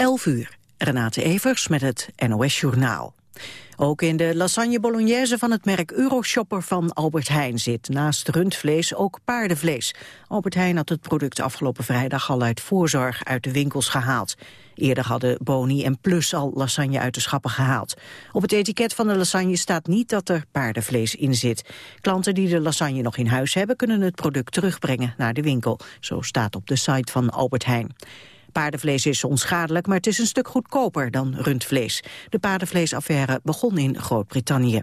11 uur. Renate Evers met het NOS Journaal. Ook in de lasagne bolognese van het merk Euroshopper van Albert Heijn zit naast rundvlees ook paardenvlees. Albert Heijn had het product afgelopen vrijdag al uit voorzorg uit de winkels gehaald. Eerder hadden Boni en Plus al lasagne uit de schappen gehaald. Op het etiket van de lasagne staat niet dat er paardenvlees in zit. Klanten die de lasagne nog in huis hebben kunnen het product terugbrengen naar de winkel. Zo staat op de site van Albert Heijn. Paardenvlees is onschadelijk, maar het is een stuk goedkoper dan rundvlees. De paardenvleesaffaire begon in Groot-Brittannië.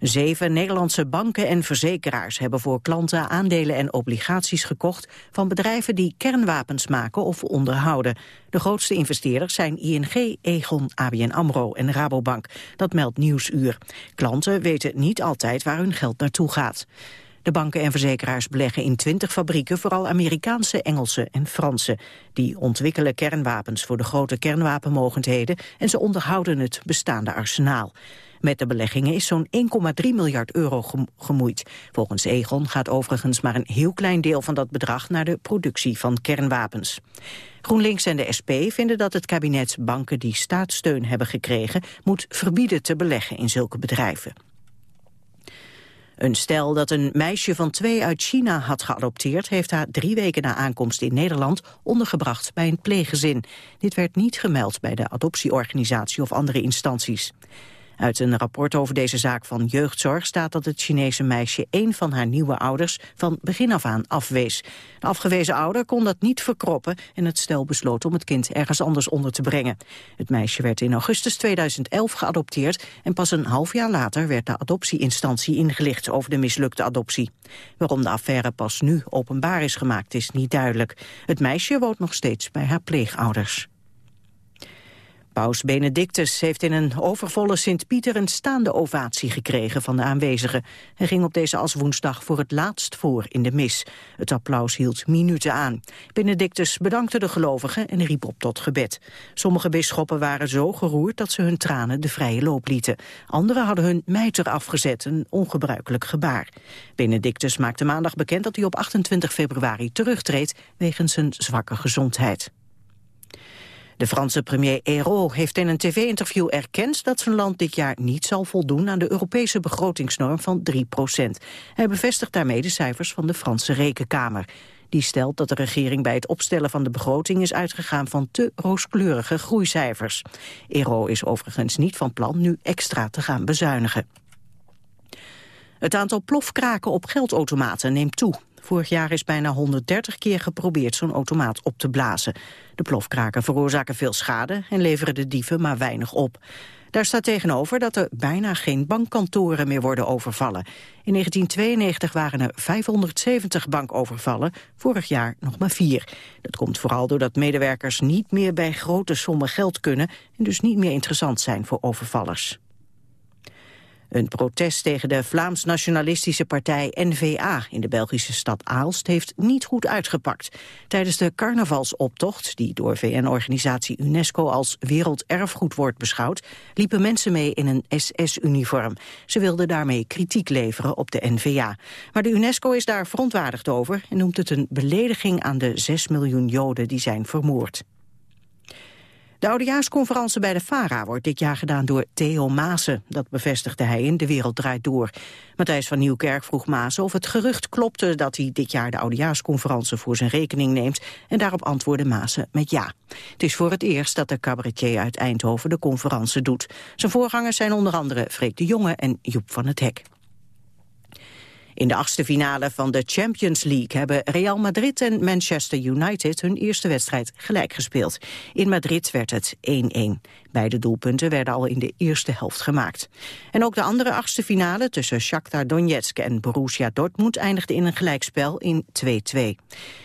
Zeven Nederlandse banken en verzekeraars hebben voor klanten aandelen en obligaties gekocht van bedrijven die kernwapens maken of onderhouden. De grootste investeerders zijn ING, Egon, ABN AMRO en Rabobank. Dat meldt Nieuwsuur. Klanten weten niet altijd waar hun geld naartoe gaat. De banken en verzekeraars beleggen in 20 fabrieken, vooral Amerikaanse, Engelse en Franse. Die ontwikkelen kernwapens voor de grote kernwapenmogendheden en ze onderhouden het bestaande arsenaal. Met de beleggingen is zo'n 1,3 miljard euro gemoeid. Volgens Egon gaat overigens maar een heel klein deel van dat bedrag naar de productie van kernwapens. GroenLinks en de SP vinden dat het kabinet banken die staatssteun hebben gekregen moet verbieden te beleggen in zulke bedrijven. Een stel dat een meisje van twee uit China had geadopteerd... heeft haar drie weken na aankomst in Nederland ondergebracht bij een pleeggezin. Dit werd niet gemeld bij de adoptieorganisatie of andere instanties. Uit een rapport over deze zaak van jeugdzorg staat dat het Chinese meisje één van haar nieuwe ouders van begin af aan afwees. De afgewezen ouder kon dat niet verkroppen en het stel besloot om het kind ergens anders onder te brengen. Het meisje werd in augustus 2011 geadopteerd en pas een half jaar later werd de adoptieinstantie ingelicht over de mislukte adoptie. Waarom de affaire pas nu openbaar is gemaakt is niet duidelijk. Het meisje woont nog steeds bij haar pleegouders. Paus Benedictus heeft in een overvolle Sint-Pieter een staande ovatie gekregen van de aanwezigen. Hij ging op deze aswoensdag voor het laatst voor in de mis. Het applaus hield minuten aan. Benedictus bedankte de gelovigen en riep op tot gebed. Sommige bisschoppen waren zo geroerd dat ze hun tranen de vrije loop lieten. Anderen hadden hun mijter afgezet, een ongebruikelijk gebaar. Benedictus maakte maandag bekend dat hij op 28 februari terugtreedt wegens zijn zwakke gezondheid. De Franse premier Ayrault heeft in een tv-interview erkend dat zijn land dit jaar niet zal voldoen aan de Europese begrotingsnorm van 3% Hij bevestigt daarmee de cijfers van de Franse Rekenkamer. Die stelt dat de regering bij het opstellen van de begroting is uitgegaan van te rooskleurige groeicijfers. Ayrault is overigens niet van plan nu extra te gaan bezuinigen. Het aantal plofkraken op geldautomaten neemt toe. Vorig jaar is bijna 130 keer geprobeerd zo'n automaat op te blazen. De plofkraken veroorzaken veel schade en leveren de dieven maar weinig op. Daar staat tegenover dat er bijna geen bankkantoren meer worden overvallen. In 1992 waren er 570 bankovervallen, vorig jaar nog maar vier. Dat komt vooral doordat medewerkers niet meer bij grote sommen geld kunnen... en dus niet meer interessant zijn voor overvallers. Een protest tegen de Vlaams-nationalistische partij N-VA in de Belgische stad Aalst heeft niet goed uitgepakt. Tijdens de carnavalsoptocht, die door VN-organisatie UNESCO als werelderfgoed wordt beschouwd, liepen mensen mee in een SS-uniform. Ze wilden daarmee kritiek leveren op de N-VA. Maar de UNESCO is daar verontwaardigd over en noemt het een belediging aan de 6 miljoen Joden die zijn vermoord. De oudejaarsconferentie bij de FARA wordt dit jaar gedaan door Theo Maassen. Dat bevestigde hij in De Wereld Draait Door. Matthijs van Nieuwkerk vroeg Maassen of het gerucht klopte... dat hij dit jaar de oudejaarsconferentie voor zijn rekening neemt... en daarop antwoordde Maassen met ja. Het is voor het eerst dat de cabaretier uit Eindhoven de conferentie doet. Zijn voorgangers zijn onder andere Freek de Jonge en Joep van het Hek. In de achtste finale van de Champions League hebben Real Madrid en Manchester United hun eerste wedstrijd gelijk gespeeld. In Madrid werd het 1-1. Beide doelpunten werden al in de eerste helft gemaakt. En ook de andere achtste finale tussen Shakhtar Donetsk en Borussia Dortmund eindigde in een gelijkspel in 2-2.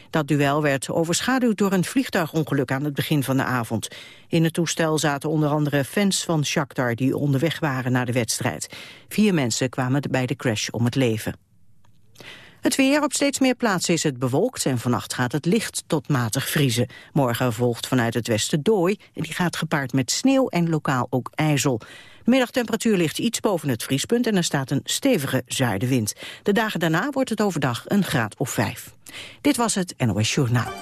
Dat duel werd overschaduwd door een vliegtuigongeluk aan het begin van de avond. In het toestel zaten onder andere fans van Shakhtar die onderweg waren naar de wedstrijd. Vier mensen kwamen bij de crash om het leven. Het weer op steeds meer plaatsen is het bewolkt en vannacht gaat het licht tot matig vriezen. Morgen volgt vanuit het westen dooi en die gaat gepaard met sneeuw en lokaal ook ijzel. De middagtemperatuur ligt iets boven het vriespunt en er staat een stevige zuidenwind. De dagen daarna wordt het overdag een graad of vijf. Dit was het NOS Journaal.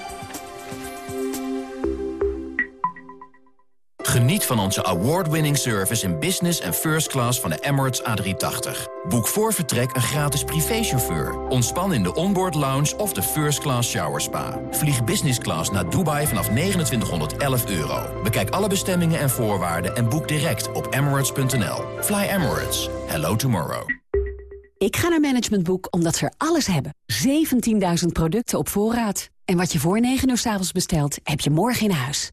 Geniet van onze award-winning service in business en first class van de Emirates A380. Boek voor vertrek een gratis privéchauffeur. Ontspan in de onboard lounge of de first class shower spa. Vlieg business class naar Dubai vanaf 2911 euro. Bekijk alle bestemmingen en voorwaarden en boek direct op emirates.nl. Fly Emirates. Hello tomorrow. Ik ga naar Management Boek omdat ze er alles hebben. 17.000 producten op voorraad. En wat je voor 9 uur s avonds bestelt, heb je morgen in huis.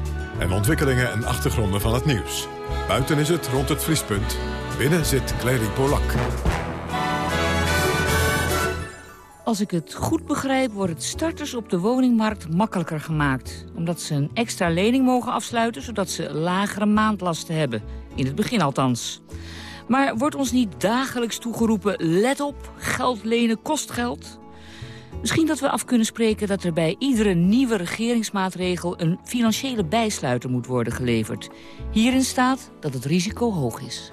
en ontwikkelingen en achtergronden van het nieuws. Buiten is het rond het vriespunt. Binnen zit Clary Polak. Als ik het goed begrijp, wordt het starters op de woningmarkt makkelijker gemaakt. Omdat ze een extra lening mogen afsluiten, zodat ze lagere maandlasten hebben. In het begin althans. Maar wordt ons niet dagelijks toegeroepen, let op, geld lenen kost geld? Misschien dat we af kunnen spreken dat er bij iedere nieuwe regeringsmaatregel... een financiële bijsluiter moet worden geleverd. Hierin staat dat het risico hoog is.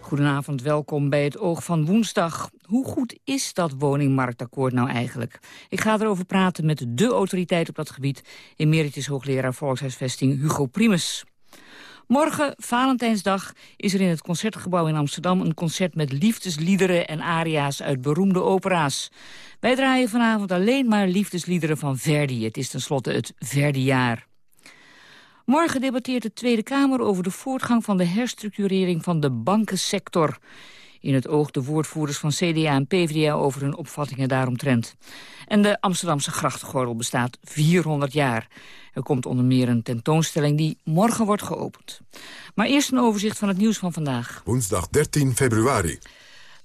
Goedenavond, welkom bij het Oog van Woensdag. Hoe goed is dat woningmarktakkoord nou eigenlijk? Ik ga erover praten met de autoriteit op dat gebied... emeritus hoogleraar volkshuisvesting Hugo Primus. Morgen, Valentijnsdag, is er in het Concertgebouw in Amsterdam... een concert met liefdesliederen en aria's uit beroemde opera's. Wij draaien vanavond alleen maar liefdesliederen van Verdi. Het is tenslotte het Verdi-jaar. Morgen debatteert de Tweede Kamer over de voortgang van de herstructurering van de bankensector. In het oog de woordvoerders van CDA en PvdA over hun opvattingen daaromtrent. En de Amsterdamse grachtgordel bestaat 400 jaar. Er komt onder meer een tentoonstelling die morgen wordt geopend. Maar eerst een overzicht van het nieuws van vandaag. Woensdag 13 februari.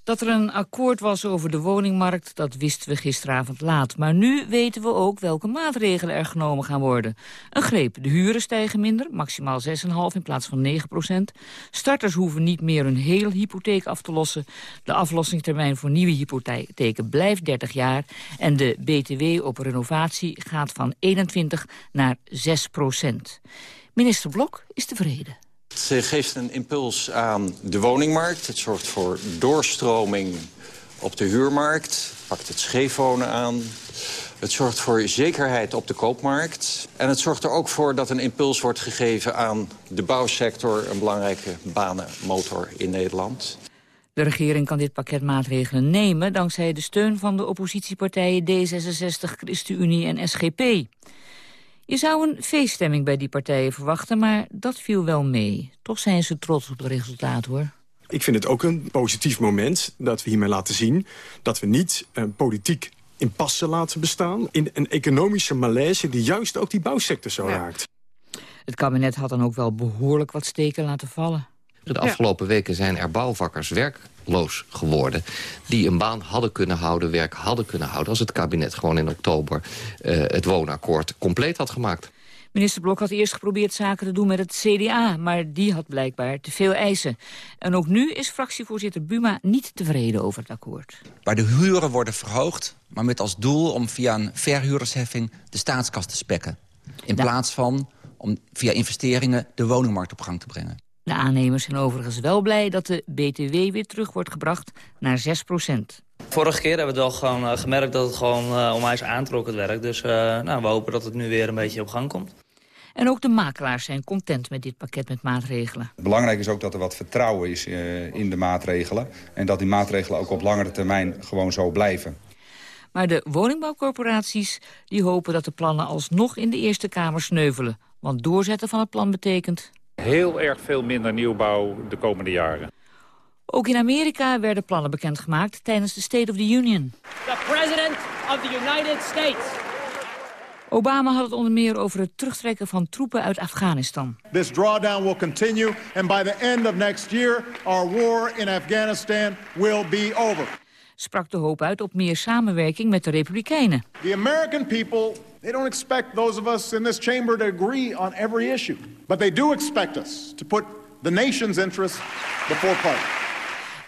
Dat er een akkoord was over de woningmarkt, dat wisten we gisteravond laat. Maar nu weten we ook welke maatregelen er genomen gaan worden. Een greep, de huren stijgen minder, maximaal 6,5 in plaats van 9 procent. Starters hoeven niet meer hun hele hypotheek af te lossen. De aflossingstermijn voor nieuwe hypotheken blijft 30 jaar. En de BTW op renovatie gaat van 21 naar 6 procent. Minister Blok is tevreden. Het geeft een impuls aan de woningmarkt. Het zorgt voor doorstroming op de huurmarkt. Pakt het scheefwonen aan. Het zorgt voor zekerheid op de koopmarkt. En het zorgt er ook voor dat een impuls wordt gegeven aan de bouwsector... een belangrijke banenmotor in Nederland. De regering kan dit pakket maatregelen nemen... dankzij de steun van de oppositiepartijen D66, ChristenUnie en SGP. Je zou een feeststemming bij die partijen verwachten, maar dat viel wel mee. Toch zijn ze trots op het resultaat, hoor. Ik vind het ook een positief moment dat we hiermee laten zien... dat we niet uh, politiek impasse laten bestaan... in een economische malaise die juist ook die bouwsector zo raakt. Het kabinet had dan ook wel behoorlijk wat steken laten vallen. De afgelopen weken zijn er bouwvakkers werkloos geworden... die een baan hadden kunnen houden, werk hadden kunnen houden... als het kabinet gewoon in oktober uh, het woonakkoord compleet had gemaakt. Minister Blok had eerst geprobeerd zaken te doen met het CDA... maar die had blijkbaar te veel eisen. En ook nu is fractievoorzitter Buma niet tevreden over het akkoord. Waar de huren worden verhoogd, maar met als doel... om via een verhuurdersheffing de staatskas te spekken. In plaats van om via investeringen de woningmarkt op gang te brengen. De aannemers zijn overigens wel blij dat de BTW weer terug wordt gebracht naar 6 procent. Vorige keer hebben we wel gewoon uh, gemerkt dat het gewoon uh, onwijs aantrok het werk. Dus uh, nou, we hopen dat het nu weer een beetje op gang komt. En ook de makelaars zijn content met dit pakket met maatregelen. Belangrijk is ook dat er wat vertrouwen is in de maatregelen. En dat die maatregelen ook op langere termijn gewoon zo blijven. Maar de woningbouwcorporaties die hopen dat de plannen alsnog in de Eerste Kamer sneuvelen. Want doorzetten van het plan betekent... Heel erg veel minder nieuwbouw de komende jaren. Ook in Amerika werden plannen bekendgemaakt tijdens de State of the Union. The President of the United States. Obama had het onder meer over het terugtrekken van troepen uit Afghanistan. This drawdown will continue and by the end of next year our war in Afghanistan will be over. Sprak de hoop uit op meer samenwerking met de Republikeinen. The American people, they don't expect those of us in this chamber to agree on every issue, but they do expect us to put the nation's interests before party.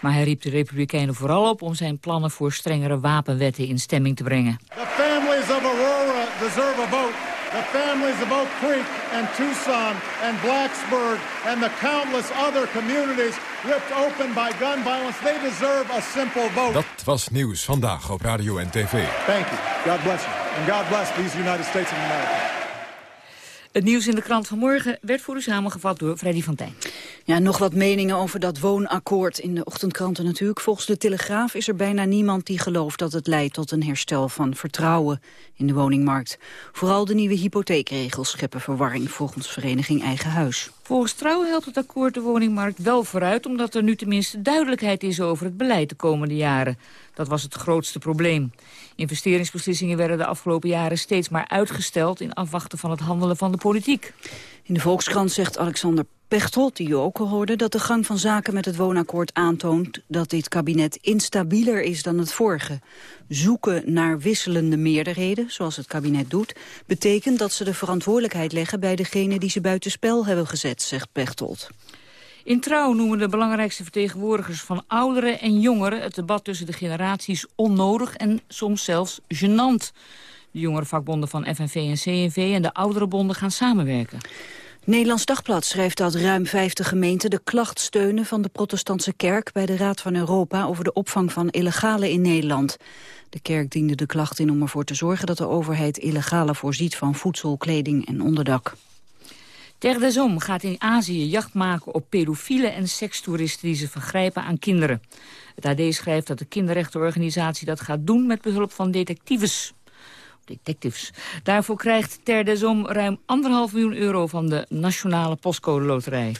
Maar hij riep de Republikeinen vooral op om zijn plannen voor strengere wapenwetten in stemming te brengen. The families of Aurora deserve a vote. The families of Oak Creek and Tucson and Blacksburg and the countless other communities ripped open by gun violence, they deserve a simple vote. Dat was nieuws vandaag op radio en tv. Thank you. God bless you. And God bless these United States of America. Het nieuws in de krant van morgen werd voor u samengevat door Freddy van Tijn. Ja, nog wat meningen over dat woonakkoord in de ochtendkranten natuurlijk. Volgens de Telegraaf is er bijna niemand die gelooft dat het leidt tot een herstel van vertrouwen in de woningmarkt. Vooral de nieuwe hypotheekregels scheppen verwarring volgens vereniging Eigen Huis. Volgens Trouw helpt het akkoord de woningmarkt wel vooruit... omdat er nu tenminste duidelijkheid is over het beleid de komende jaren. Dat was het grootste probleem. Investeringsbeslissingen werden de afgelopen jaren steeds maar uitgesteld... in afwachten van het handelen van de politiek. In de Volkskrant zegt Alexander Pechtold, die ook al hoorde... dat de gang van zaken met het woonakkoord aantoont... dat dit kabinet instabieler is dan het vorige. Zoeken naar wisselende meerderheden, zoals het kabinet doet... betekent dat ze de verantwoordelijkheid leggen... bij degene die ze buitenspel hebben gezet, zegt Pechtold. In Trouw noemen de belangrijkste vertegenwoordigers van ouderen en jongeren... het debat tussen de generaties onnodig en soms zelfs gênant. De jongere vakbonden van FNV en CNV en de oudere bonden gaan samenwerken. Nederlands Dagblad schrijft dat ruim 50 gemeenten de klacht steunen van de protestantse kerk bij de Raad van Europa over de opvang van illegalen in Nederland. De kerk diende de klacht in om ervoor te zorgen dat de overheid illegalen voorziet van voedsel, kleding en onderdak. Terre des Hommes gaat in Azië jacht maken op pedofielen en sekstoeristen die ze vergrijpen aan kinderen. Het AD schrijft dat de kinderrechtenorganisatie dat gaat doen met behulp van detectives detectives. Daarvoor krijgt Ter des Hommes ruim anderhalf miljoen euro van de Nationale Postcode Loterij.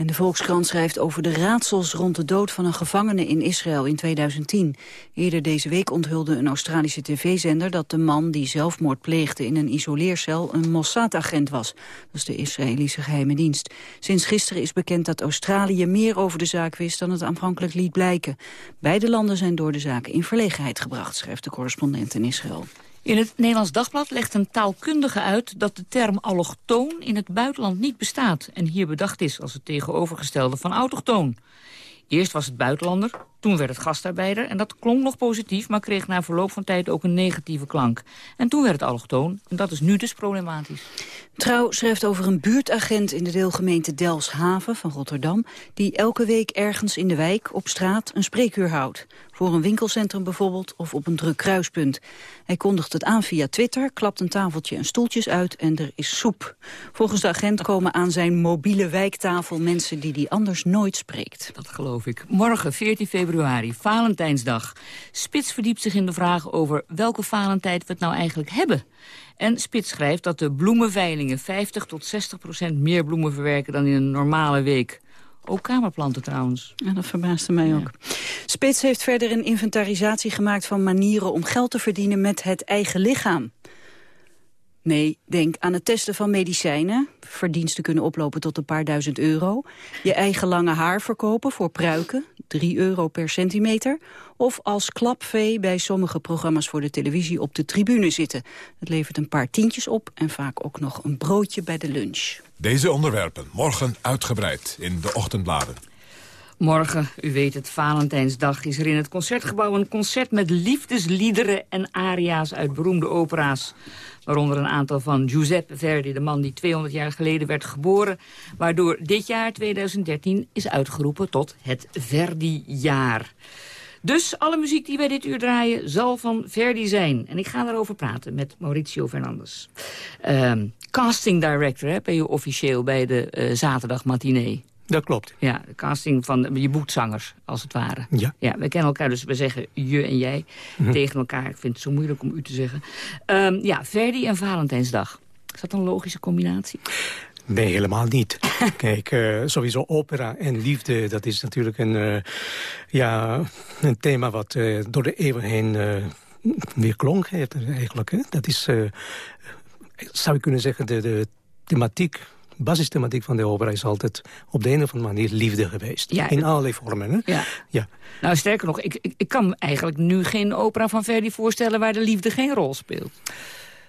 En de Volkskrant schrijft over de raadsels rond de dood van een gevangene in Israël in 2010. Eerder deze week onthulde een Australische tv-zender dat de man die zelfmoord pleegde in een isoleercel een Mossad-agent was. Dat is de Israëlische geheime dienst. Sinds gisteren is bekend dat Australië meer over de zaak wist dan het aanvankelijk liet blijken. Beide landen zijn door de zaak in verlegenheid gebracht, schrijft de correspondent in Israël. In het Nederlands Dagblad legt een taalkundige uit dat de term allochtoon in het buitenland niet bestaat en hier bedacht is als het tegenovergestelde van autochtoon. Eerst was het buitenlander, toen werd het gastarbeider en dat klonk nog positief, maar kreeg na verloop van tijd ook een negatieve klank. En toen werd het allochtoon en dat is nu dus problematisch. Trouw schrijft over een buurtagent in de deelgemeente Delfshaven van Rotterdam... die elke week ergens in de wijk op straat een spreekuur houdt. Voor een winkelcentrum bijvoorbeeld of op een druk kruispunt. Hij kondigt het aan via Twitter, klapt een tafeltje en stoeltjes uit en er is soep. Volgens de agent komen aan zijn mobiele wijktafel mensen die hij anders nooit spreekt. Dat geloof ik. Morgen, 14 februari, Valentijnsdag. Spits verdiept zich in de vraag over welke Valentijn we het nou eigenlijk hebben. En Spits schrijft dat de bloemenveilingen 50 tot 60 procent meer bloemen verwerken dan in een normale week. Ook kamerplanten trouwens. Ja, dat verbaasde mij ook. Spits heeft verder een inventarisatie gemaakt van manieren om geld te verdienen met het eigen lichaam. Denk aan het testen van medicijnen. Verdiensten kunnen oplopen tot een paar duizend euro. Je eigen lange haar verkopen voor pruiken. 3 euro per centimeter. Of als klapvee bij sommige programma's voor de televisie op de tribune zitten. Het levert een paar tientjes op en vaak ook nog een broodje bij de lunch. Deze onderwerpen morgen uitgebreid in de ochtendbladen. Morgen, u weet het, Valentijnsdag, is er in het Concertgebouw een concert met liefdesliederen en aria's uit beroemde opera's. Waaronder een aantal van Giuseppe Verdi, de man die 200 jaar geleden werd geboren. Waardoor dit jaar, 2013, is uitgeroepen tot het Verdi-jaar. Dus alle muziek die wij dit uur draaien zal van Verdi zijn. En ik ga daarover praten met Mauricio Fernandes. Um, casting director hè, ben je officieel bij de uh, zaterdag matinee. Dat klopt. Ja, de casting van... Je boekt zangers, als het ware. Ja. Ja, we kennen elkaar, dus we zeggen je en jij Mhm. tegen elkaar. Ik vind het zo moeilijk om u te zeggen. Ehm, ja, Verdi en Valentijnsdag. Is dat een logische combinatie? Nee, helemaal niet. Kijk, eh, sowieso opera en liefde, dat is natuurlijk een, eh, ja, een thema wat eh, door de eeuwen heen weer klonk heeft eigenlijk. Hè? Dat is, zou je kunnen zeggen, de, de thematiek, basisthematiek van de opera is altijd op de een of andere manier liefde geweest. Ja, In allerlei vormen. Hè? Ja. Ja. Nou, sterker nog, ik, ik, ik kan me eigenlijk nu geen opera van Verdi voorstellen... waar de liefde geen rol speelt.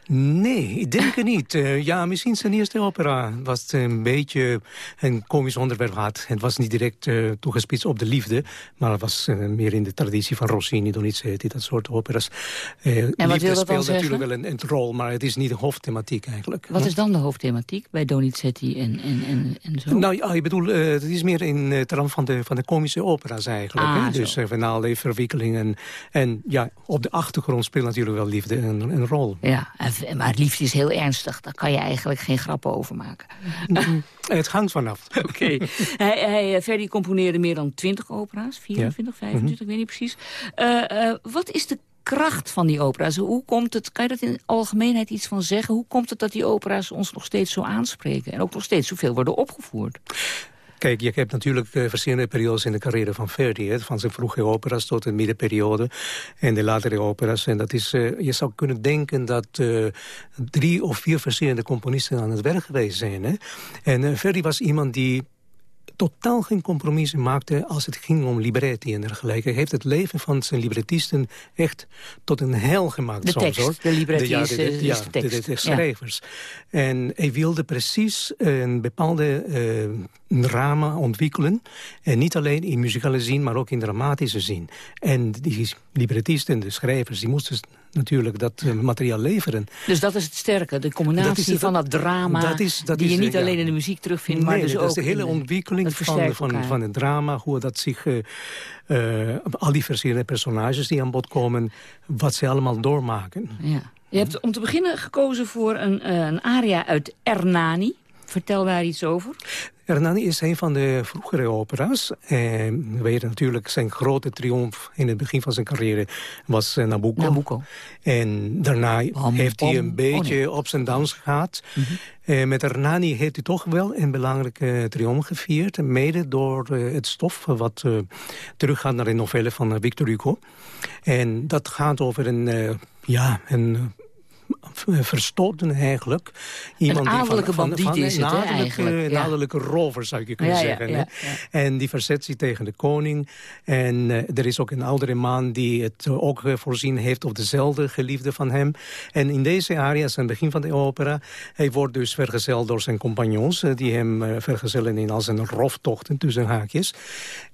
Nee, ik denk het niet. Eh, ja, misschien zijn eerste opera was het een beetje een komisch onderwerp had. Het was niet direct uh, toegespitst op de liefde, maar het was uh, meer in de traditie van Rossini, Donizetti, dat soort operas. En wat liefde wil dat speelt natuurlijk wel een, een, rol, maar het is niet de hoofdthematiek eigenlijk. Wat is dan de hoofdthematiek bij Donizetti en, en, en, en zo? Nou ja, ik bedoel, het is meer in het rand van de, van de komische opera's eigenlijk. Ah, hè? Dus van allerlei verwikkelingen. En ja, op de achtergrond speelt natuurlijk wel liefde een, een rol. Ja, maar liefde is heel ernstig. Daar kan je eigenlijk geen grappen over maken. Het hangt vanaf. Oké. Okay. hij, hij, Verdi componeerde meer dan 20 opera's. 24, ja. 25, mm -hmm. ik weet niet precies. Uh, uh, wat is de kracht van die opera's? Hoe komt het, kan je dat in algemeenheid iets van zeggen? Hoe komt het dat die opera's ons nog steeds zo aanspreken? En ook nog steeds zoveel worden opgevoerd? Kijk, je hebt natuurlijk uh, verschillende periodes in de carrière van Verdi. Hè, van zijn vroege operas tot de middenperiode en de latere operas. En dat is, uh, je zou kunnen denken dat uh, drie of vier verschillende componisten aan het werk geweest zijn. Hè? En Verdi was iemand die totaal geen compromissen maakte als het ging om libretti en dergelijke. Hij heeft het leven van zijn librettisten echt tot een hel gemaakt. De soms, tekst, hoor. de libretti de, ja, de, de, is ja, de tekst. De, de, de schrijvers. Ja. En hij wilde precies een bepaalde uh, drama ontwikkelen. En niet alleen in muzikale zin, maar ook in dramatische zin. En die librettisten, de schrijvers, die moesten natuurlijk dat uh, materiaal leveren. Dus dat is het sterke, de combinatie dat van dat drama... Dat is, dat die je niet alleen in de muziek terugvindt, nee, maar dus dat ook... is de hele ontwikkeling van, van, van het drama, hoe dat zich... Uh, uh, al die verschillende personages die aan bod komen, wat ze allemaal doormaken. Ja. Je hebt om te beginnen gekozen voor een, een aria uit Ernani. Vertel daar iets over. Hernani is een van de vroegere opera's. En we weten natuurlijk zijn grote triomf in het begin van zijn carrière was uh, Nabucco. Nabucco. En daarna heeft hij een beetje oh, nee. op zijn dans gehad. Mm -hmm. uh, met Hernani heeft hij toch wel een belangrijke triomf gevierd. Mede door uh, het stof wat teruggaat naar de novelle van Victor Hugo. En dat gaat over een, ja, een verstoten eigenlijk. Iemand een adellijke bandiet van, van, is het, hè, eigenlijk. Een ja. rover, zou je kunnen ja, zeggen. Ja, en die verzet zich tegen de koning. En uh, er is ook een oudere man die het uh, ook uh, voorzien heeft... op dezelfde geliefde van hem. En in deze aria, aan het begin van de opera... hij wordt dus vergezeld door zijn compagnons... die hem vergezellen in al zijn roftochten tussen haakjes.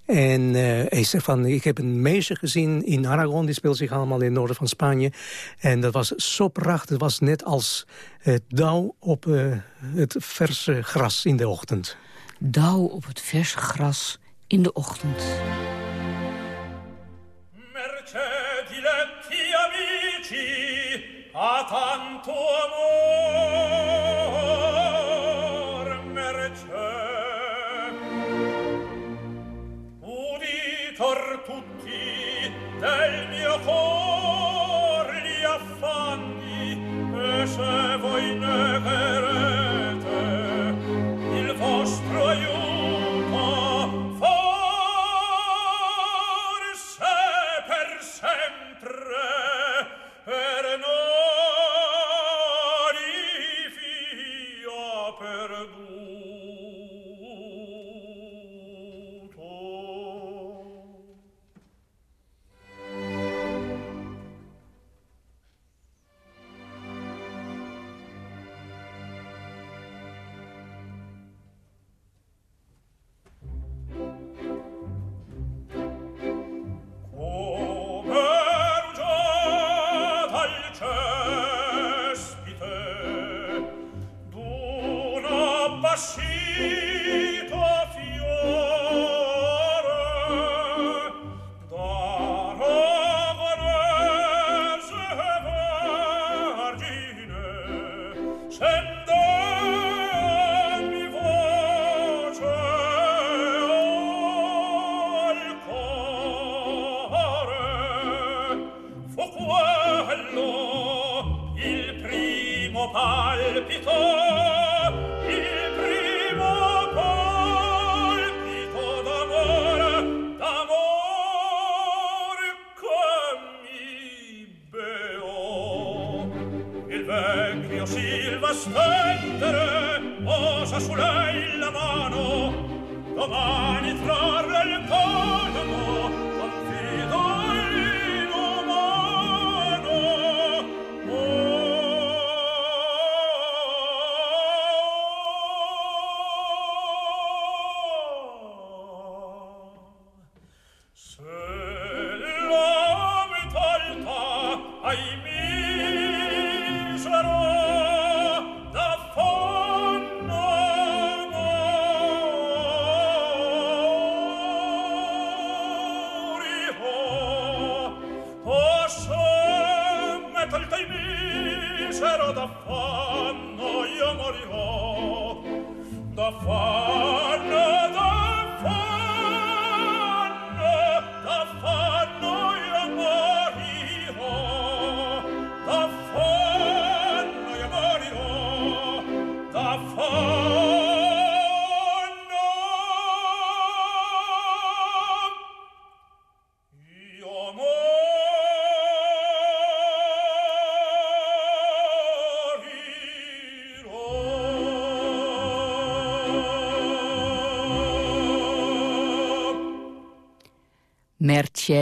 En uh, hij zegt van, ik heb een meisje gezien in Aragon, die speelt zich allemaal in het noorden van Spanje. En dat was zo prachtig, het was net als het dauw op uh, het verse gras in de ochtend. Dauw op het verse gras in de ochtend. del mio cor gli affanni e se voi ne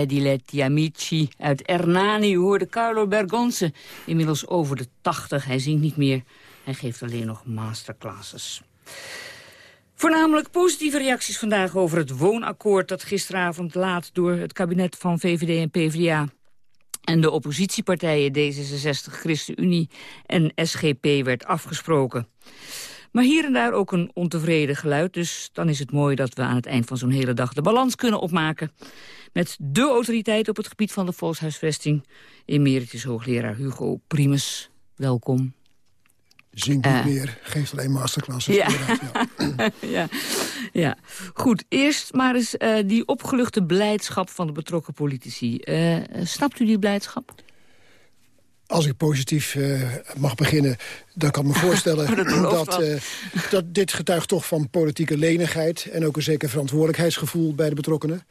Mercediletti Amici uit Ernani hoorde Carlo Bergonze. Inmiddels over de 80. Hij zingt niet meer. Hij geeft alleen nog masterclasses. Voornamelijk positieve reacties vandaag over het woonakkoord... dat gisteravond laat door het kabinet van VVD en PvdA... en de oppositiepartijen D66, ChristenUnie en SGP werd afgesproken. Maar hier en daar ook een ontevreden geluid. Dus dan is het mooi dat we aan het eind van zo'n hele dag de balans kunnen opmaken. Met de autoriteit op het gebied van de volkshuisvesting. Emeritus hoogleraar Hugo Primus. Welkom. Zingt niet Eh. meer, geeft alleen masterclasses. Ja. ja. ja, goed. Eerst maar eens eh, die opgeluchte blijdschap van de betrokken politici. Eh, snapt u die blijdschap? Als ik positief eh, mag beginnen, dan kan ik me voorstellen... Dat belooft dat, eh, dat dit getuigt toch van politieke lenigheid... en ook een zeker verantwoordelijkheidsgevoel bij de betrokkenen.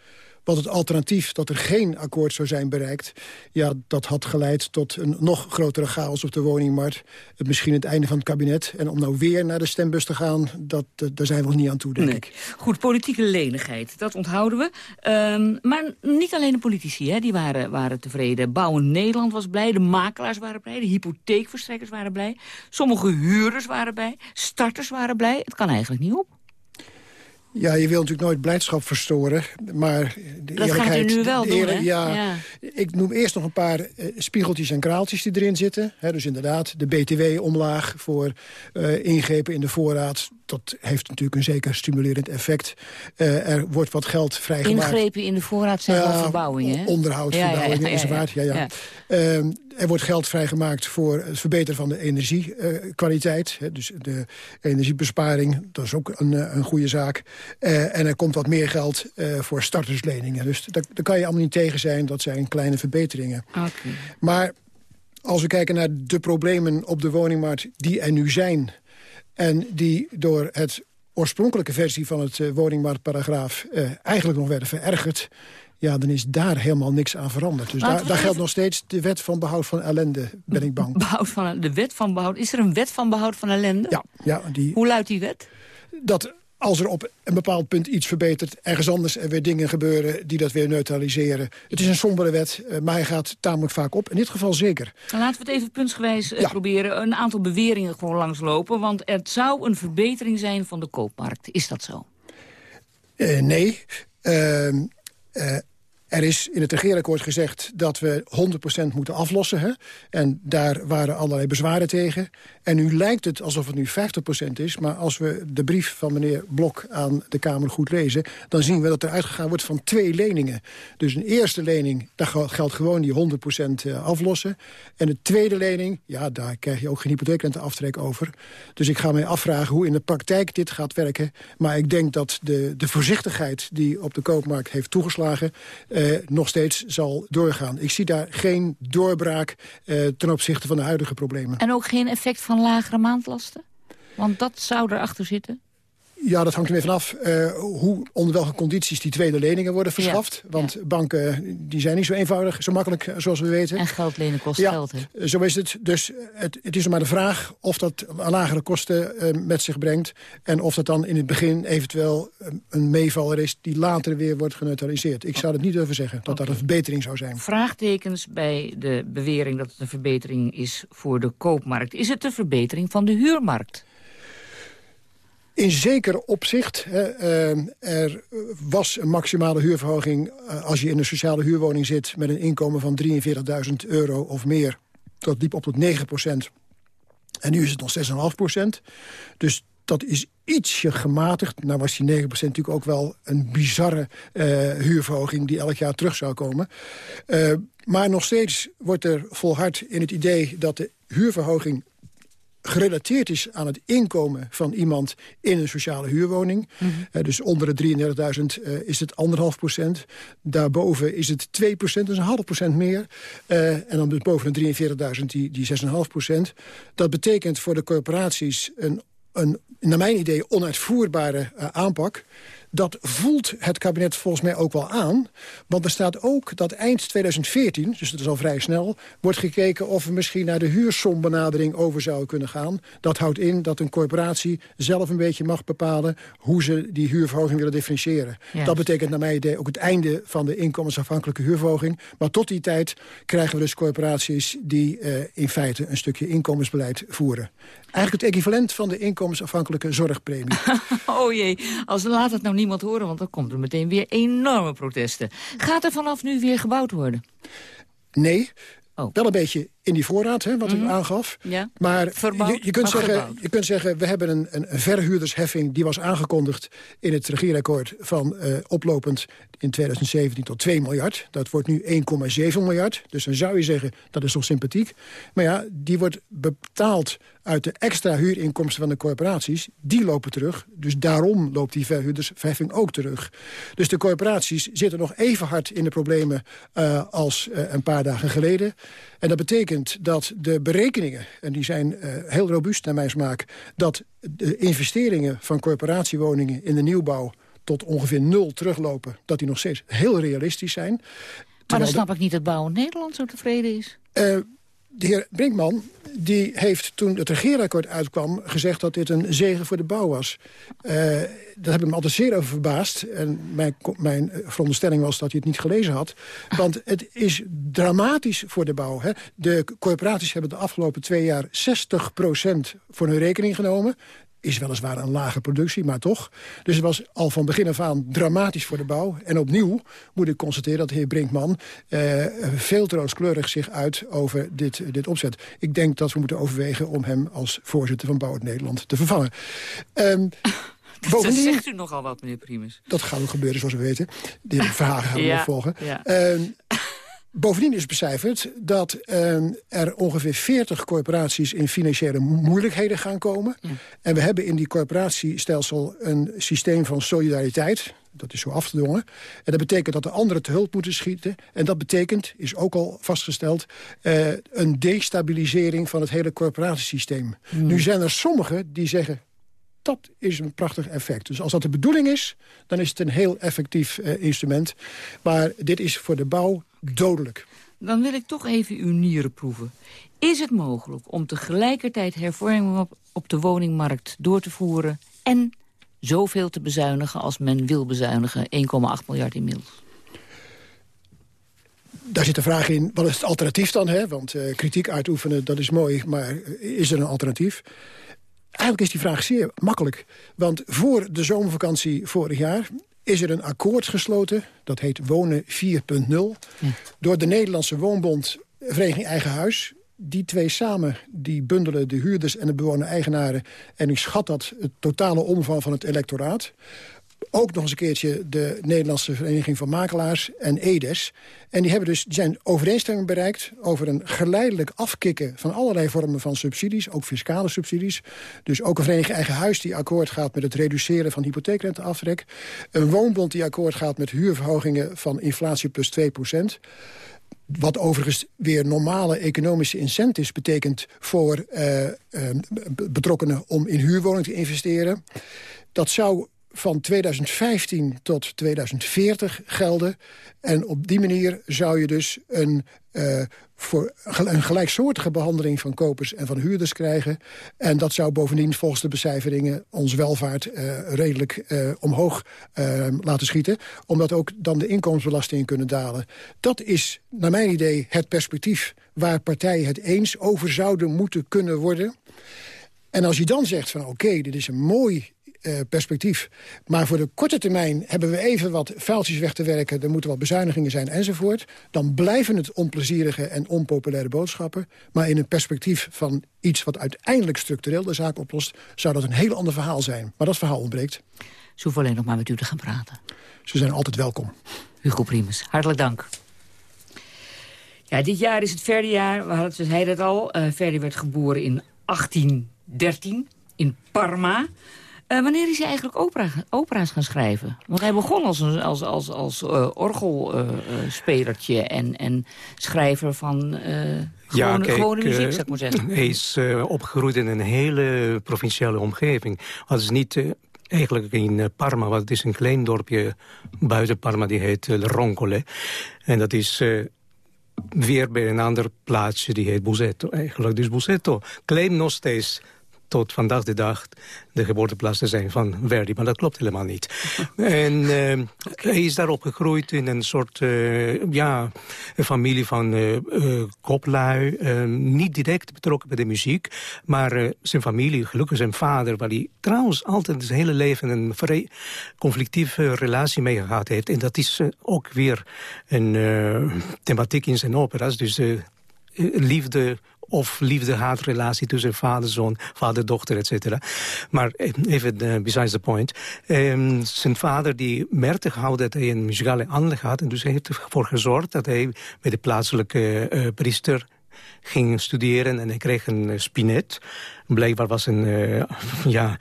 Want het alternatief dat er geen akkoord zou zijn bereikt... ja, dat had geleid tot een nog grotere chaos op de woningmarkt. Het misschien het einde van het kabinet. En om nou weer naar de stembus te gaan, dat, eh, daar zijn we nog niet aan toe, denk Nee. ik. Goed, politieke lenigheid, dat onthouden we. Ehm, maar niet alleen de politici, hè, die waren, waren tevreden. Bouwen Nederland was blij, de makelaars waren blij... de hypotheekverstrekkers waren blij. Sommige huurders waren blij, starters waren blij. Het kan eigenlijk niet op. Ja, je wil natuurlijk nooit blijdschap verstoren, maar de Dat eerlijkheid... nu wel doen, hè? ja, Ja. Ik noem eerst nog een paar eh, spiegeltjes en kraaltjes die erin zitten. Dus inderdaad, de BTW-omlaag voor eh, ingrepen in de voorraad... dat heeft natuurlijk een zeker stimulerend effect. Eh, er wordt wat geld vrijgemaakt. Ingrepen in de voorraad zijn wel verbouwingen, hè? Onderhoud, Ja, ja, ja, verbouwingen enzovoort. Ja, ja. Ehm, er wordt geld vrijgemaakt voor het verbeteren van de energiekwaliteit. dus de energiebesparing, dat is ook een, eh, een goede zaak. Eh, en er komt wat meer geld voor startersleningen. Dus daar, daar kan je allemaal niet tegen zijn. Dat zijn kleine verbeteringen. Maar als we kijken naar de problemen op de woningmarkt die er nu zijn... en die door het oorspronkelijke versie van het eh, woningmarktparagraaf... eh, eigenlijk nog werden verergerd... ja, dan is daar helemaal niks aan veranderd. Dus daar, daar geldt nog steeds de wet van behoud van ellende, ben ik bang. Behoud van, de wet van behoud. Is er een wet van behoud van ellende? Ja, ja die, Hoe luidt die wet? dat als er op een bepaald punt iets verbetert... ergens anders er weer dingen gebeuren die dat weer neutraliseren. Het is een sombere wet, eh, maar hij gaat tamelijk vaak op. In dit geval zeker. Dan laten we het even puntsgewijs eh, proberen. Een aantal beweringen gewoon langslopen. Want het zou een verbetering zijn van de koopmarkt. Is dat zo? Eh, nee. Ehm, eh, er is in het regeerakkoord gezegd dat we 100% moeten aflossen. Hè? En daar waren allerlei bezwaren tegen. En nu lijkt het alsof het nu 50% is. Maar als we de brief van meneer Blok aan de Kamer goed lezen... dan zien we dat er uitgegaan wordt van twee leningen. Dus een eerste lening, daar gel- geldt gewoon die 100% eh, aflossen. En de tweede lening, ja, daar krijg je ook geen hypotheekrenteaftrek over. Dus ik ga mij afvragen hoe in de praktijk dit gaat werken. Maar ik denk dat de, de voorzichtigheid die op de koopmarkt heeft toegeslagen... eh, eh, nog steeds zal doorgaan. Ik zie daar geen doorbraak eh, ten opzichte van de huidige problemen. En ook geen effect van lagere maandlasten? Want dat zou erachter zitten? Ja, dat hangt er weer vanaf uh, hoe, onder welke condities die tweede leningen worden verschaft. Want banken die zijn niet zo eenvoudig, zo makkelijk eh, zoals we weten. En geld lenen kost geld, hè? Zo is het. Dus het, het is nog maar de vraag of dat lagere kosten uh, met zich brengt. En of dat dan in het begin eventueel een meevaller is die later weer wordt geneutraliseerd. Ik zou het niet durven zeggen dat okay. dat een verbetering zou zijn. Vraagtekens bij de bewering dat het een verbetering is voor de koopmarkt. Is het een verbetering van de huurmarkt? In zeker opzicht, hè, er was een maximale huurverhoging... als je in een sociale huurwoning zit met een inkomen van 43.000 euro of meer. Dat liep op tot 9 procent. En nu is het nog 6,5 procent. Dus dat is ietsje gematigd. Nou was die 9 procent natuurlijk ook wel een bizarre uh, huurverhoging... die elk jaar terug zou komen. Maar nog steeds wordt er volhard in het idee dat de huurverhoging gerelateerd is aan het inkomen van iemand in een sociale huurwoning. Mm -hmm. uh, dus onder de 33.000 uh, is het anderhalf procent. Daarboven is het 2 procent, dus een half procent meer. Uh, en dan dus boven de 43.000 die, die 6,5 procent. Dat betekent voor de corporaties een, een naar mijn idee, onuitvoerbare aanpak dat voelt het kabinet volgens mij ook wel aan. Want er staat ook dat eind 2014, dus dat is al vrij snel... wordt gekeken of we misschien naar de huursombenadering over zouden kunnen gaan. Dat houdt in dat een corporatie zelf een beetje mag bepalen... hoe ze die huurverhoging willen differentiëren. Yes. Dat betekent naar mijn idee ook het einde van de inkomensafhankelijke huurverhoging. Maar tot die tijd krijgen we dus corporaties... die uh, in feite een stukje inkomensbeleid voeren. Eigenlijk het equivalent van de inkomensafhankelijke zorgpremie. oh jee, als laat het nou niemand horen, want dan komt er meteen weer enorme protesten. Gaat er vanaf nu weer gebouwd worden? Nee, Oh. Wel een beetje in die voorraad, hè, wat mm -hmm. ik aangaf. Ja. Maar Verbouwd, je, je, kunt maar zeggen, je kunt zeggen, we hebben een, een, verhuurdersheffing... die was aangekondigd in het regeerakkoord van uh, oplopend in 2017 tot 2 miljard. Dat wordt nu 1,7 miljard. Dus dan zou je zeggen, dat is nog sympathiek. Maar ja, die wordt betaald uit de extra huurinkomsten van de corporaties. Die lopen terug. Dus daarom loopt die verhuurdersheffing ook terug. Dus de corporaties zitten nog even hard in de problemen uh, als uh, een paar dagen geleden. En dat betekent dat de berekeningen, en die zijn uh, heel robuust naar mijn smaak... dat de investeringen van corporatiewoningen in de nieuwbouw tot ongeveer nul teruglopen... dat die nog steeds heel realistisch zijn. Maar dan snap ik niet dat Bouwend Nederland zo tevreden is. Uh, de heer Brinkman die heeft toen het regeerakkoord uitkwam... gezegd dat dit een zegen voor de bouw was. Uh, daar heb ik me altijd zeer over verbaasd. En mijn, mijn veronderstelling was dat hij het niet gelezen had. Want het is dramatisch voor de bouw. Hè. De corporaties hebben de afgelopen twee jaar 60% voor hun rekening genomen is weliswaar een lage productie, maar toch. Dus het was al van begin af aan dramatisch voor de bouw. En opnieuw moet ik constateren dat de heer Brinkman... Eh, veel te rooskleurig zich uit over dit, dit opzet. Ik denk dat we moeten overwegen om hem als voorzitter van Bouw Nederland te vervangen. Um, Bovendien, zegt u nogal wat, meneer Primus. Dat gaat ook gebeuren, zoals we weten. De vragen gaan we ja, nog volgen. Ja. Uh, Bovendien is becijferd dat uh, er ongeveer 40 corporaties in financiële moeilijkheden gaan komen. Ja. En we hebben in die corporatiestelsel een systeem van solidariteit. Dat is zo af te dwongen. En dat betekent dat de anderen te hulp moeten schieten. En dat betekent, is ook al vastgesteld... Uh, een destabilisering van het hele corporatiesysteem. Hmm. Nu zijn er sommigen die zeggen dat is een prachtig effect. Dus als dat de bedoeling is, dan is het een heel effectief uh, instrument. Maar dit is voor de bouw dodelijk. Dan wil ik toch even uw nieren proeven. Is het mogelijk om tegelijkertijd hervormingen op, op de woningmarkt door te voeren... en zoveel te bezuinigen als men wil bezuinigen, 1,8 miljard inmiddels? Daar zit de vraag in, wat is het alternatief dan? Hè? Want uh, kritiek uitoefenen, dat is mooi, maar is er een alternatief? Eigenlijk is die vraag zeer makkelijk. Want voor de zomervakantie vorig jaar is er een akkoord gesloten. Dat heet Wonen 4.0. Ja. Door de Nederlandse Woonbond Vereniging Eigen Huis. Die twee samen die bundelen de huurders en de bewoner-eigenaren. En ik schat dat het totale omvang van het electoraat. Ook nog eens een keertje de Nederlandse Vereniging van Makelaars en EDES. En die, hebben dus, zijn overeenstemming bereikt over een geleidelijk afkicken... van allerlei vormen van subsidies, ook fiscale subsidies. Dus ook een vereniging Eigen Huis die akkoord gaat met het reduceren van hypotheekrenteaftrek. Een woonbond die akkoord gaat met huurverhogingen van inflatie plus 2% wat overigens weer normale economische incentives betekent... voor uh, uh, betrokkenen om in huurwoningen te investeren. Dat zou van 2015 tot 2040 gelden. En op die manier zou je dus een, uh, voor een gelijksoortige behandeling van kopers en van huurders krijgen. En dat zou bovendien volgens de becijferingen ons welvaart uh, redelijk uh, omhoog laten schieten. Omdat ook dan de inkomensbelastingen kunnen dalen. Dat is naar mijn idee het perspectief waar partijen het eens over zouden moeten kunnen worden. En als je dan zegt van oké, dit is een mooi uh, perspectief. Maar voor de korte termijn hebben we even wat vuiltjes weg te werken. Er moeten wat bezuinigingen zijn enzovoort. Dan blijven het onplezierige en onpopulaire boodschappen. Maar in een perspectief van iets wat uiteindelijk structureel de zaak oplost... zou dat een heel ander verhaal zijn. Maar dat verhaal ontbreekt. Ze hoeven alleen nog maar met u te gaan praten. Ze zijn altijd welkom. Hugo Primus, hartelijk dank. Ja, dit jaar is het Verdi jaar. We hadden het, het al. Uh, Verdi werd geboren in 1813 in Parma. Uh, wanneer is hij eigenlijk opera, opera's gaan schrijven? Want hij begon als, een, als, als, als uh, orgelspelertje en, en schrijver van gewone, ja, kijk, gewone muziek, zou ik maar zeggen. Hij is opgegroeid in een hele provinciale omgeving. Het is niet eigenlijk in Parma, want het is een klein dorpje buiten Parma, die heet Roncole. En dat is uh, weer bij een ander plaatsje, die heet Busetto eigenlijk. Dus Busetto claimt nog steeds tot vandaag de dag de geboorteplaatsen zijn van Verdi. Maar dat klopt helemaal niet. en uh, hij is daar opgegroeid in een soort uh, ja, een familie van uh, koplui. niet direct betrokken bij de muziek. Maar zijn familie, gelukkig zijn vader... waar hij trouwens altijd zijn hele leven een vrij conflictieve relatie mee gehad heeft. En dat is ook weer een thematiek in zijn opera's. Dus liefde of liefde-haatrelatie tussen vader-zoon, vader-dochter, et cetera. Maar eh, even uh, besides the point. Um, zijn vader die merkte gauw dat hij een muzikale aanleg had. En dus hij heeft ervoor gezorgd dat hij bij de plaatselijke uh, priester ging studeren en hij kreeg een spinet. Blijkbaar was een, ja,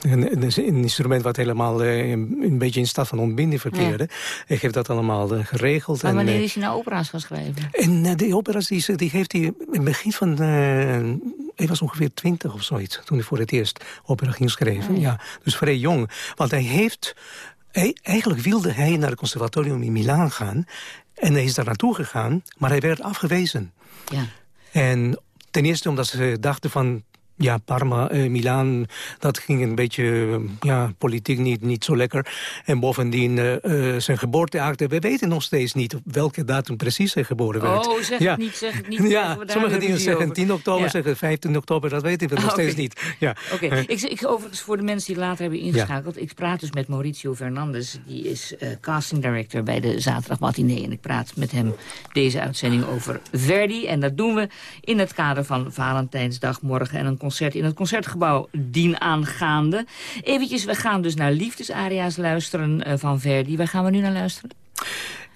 een, een, instrument wat helemaal uh, een, beetje in staat van ontbinding verkeerde. Ja. Ik heb dat allemaal uh, geregeld. Maar wanneer en, is hij nou opera's gaan schrijven? En die opera's die, die heeft hij in het begin van... hij was ongeveer twintig of zoiets toen hij voor het eerst opera ging schrijven. Oh, ja. ja. dus vrij jong. Want hij heeft... Hij, eigenlijk wilde hij naar het conservatorium in Milaan gaan. En hij is daar naartoe gegaan, maar hij werd afgewezen. Ja. En ten eerste omdat ze dachten van ja, Parma, uh, Milaan, dat ging een beetje ja, politiek niet, niet zo lekker. En bovendien uh, zijn geboorteakte, we weten nog steeds niet op welke datum precies hij geboren werd. Oh, zeg ja. het niet, zeg het niet. Ja, sommige dingen zeggen 10 oktober, ja. zeggen 15 oktober, dat weten we nog oh, steeds niet. Ja. Oké, okay. ik, ik, overigens voor de mensen die later hebben ingeschakeld, ik praat dus met Mauricio Fernandez, die is uh, casting director bij de Zaterdag Matinee. En ik praat met hem deze uitzending over Verdi. En dat doen we in het kader van Valentijnsdag morgen en een concert in het Concertgebouw dienaangaande. Eventjes, we gaan dus naar liefdesaria's luisteren uh, van Verdi. Waar gaan we nu naar luisteren?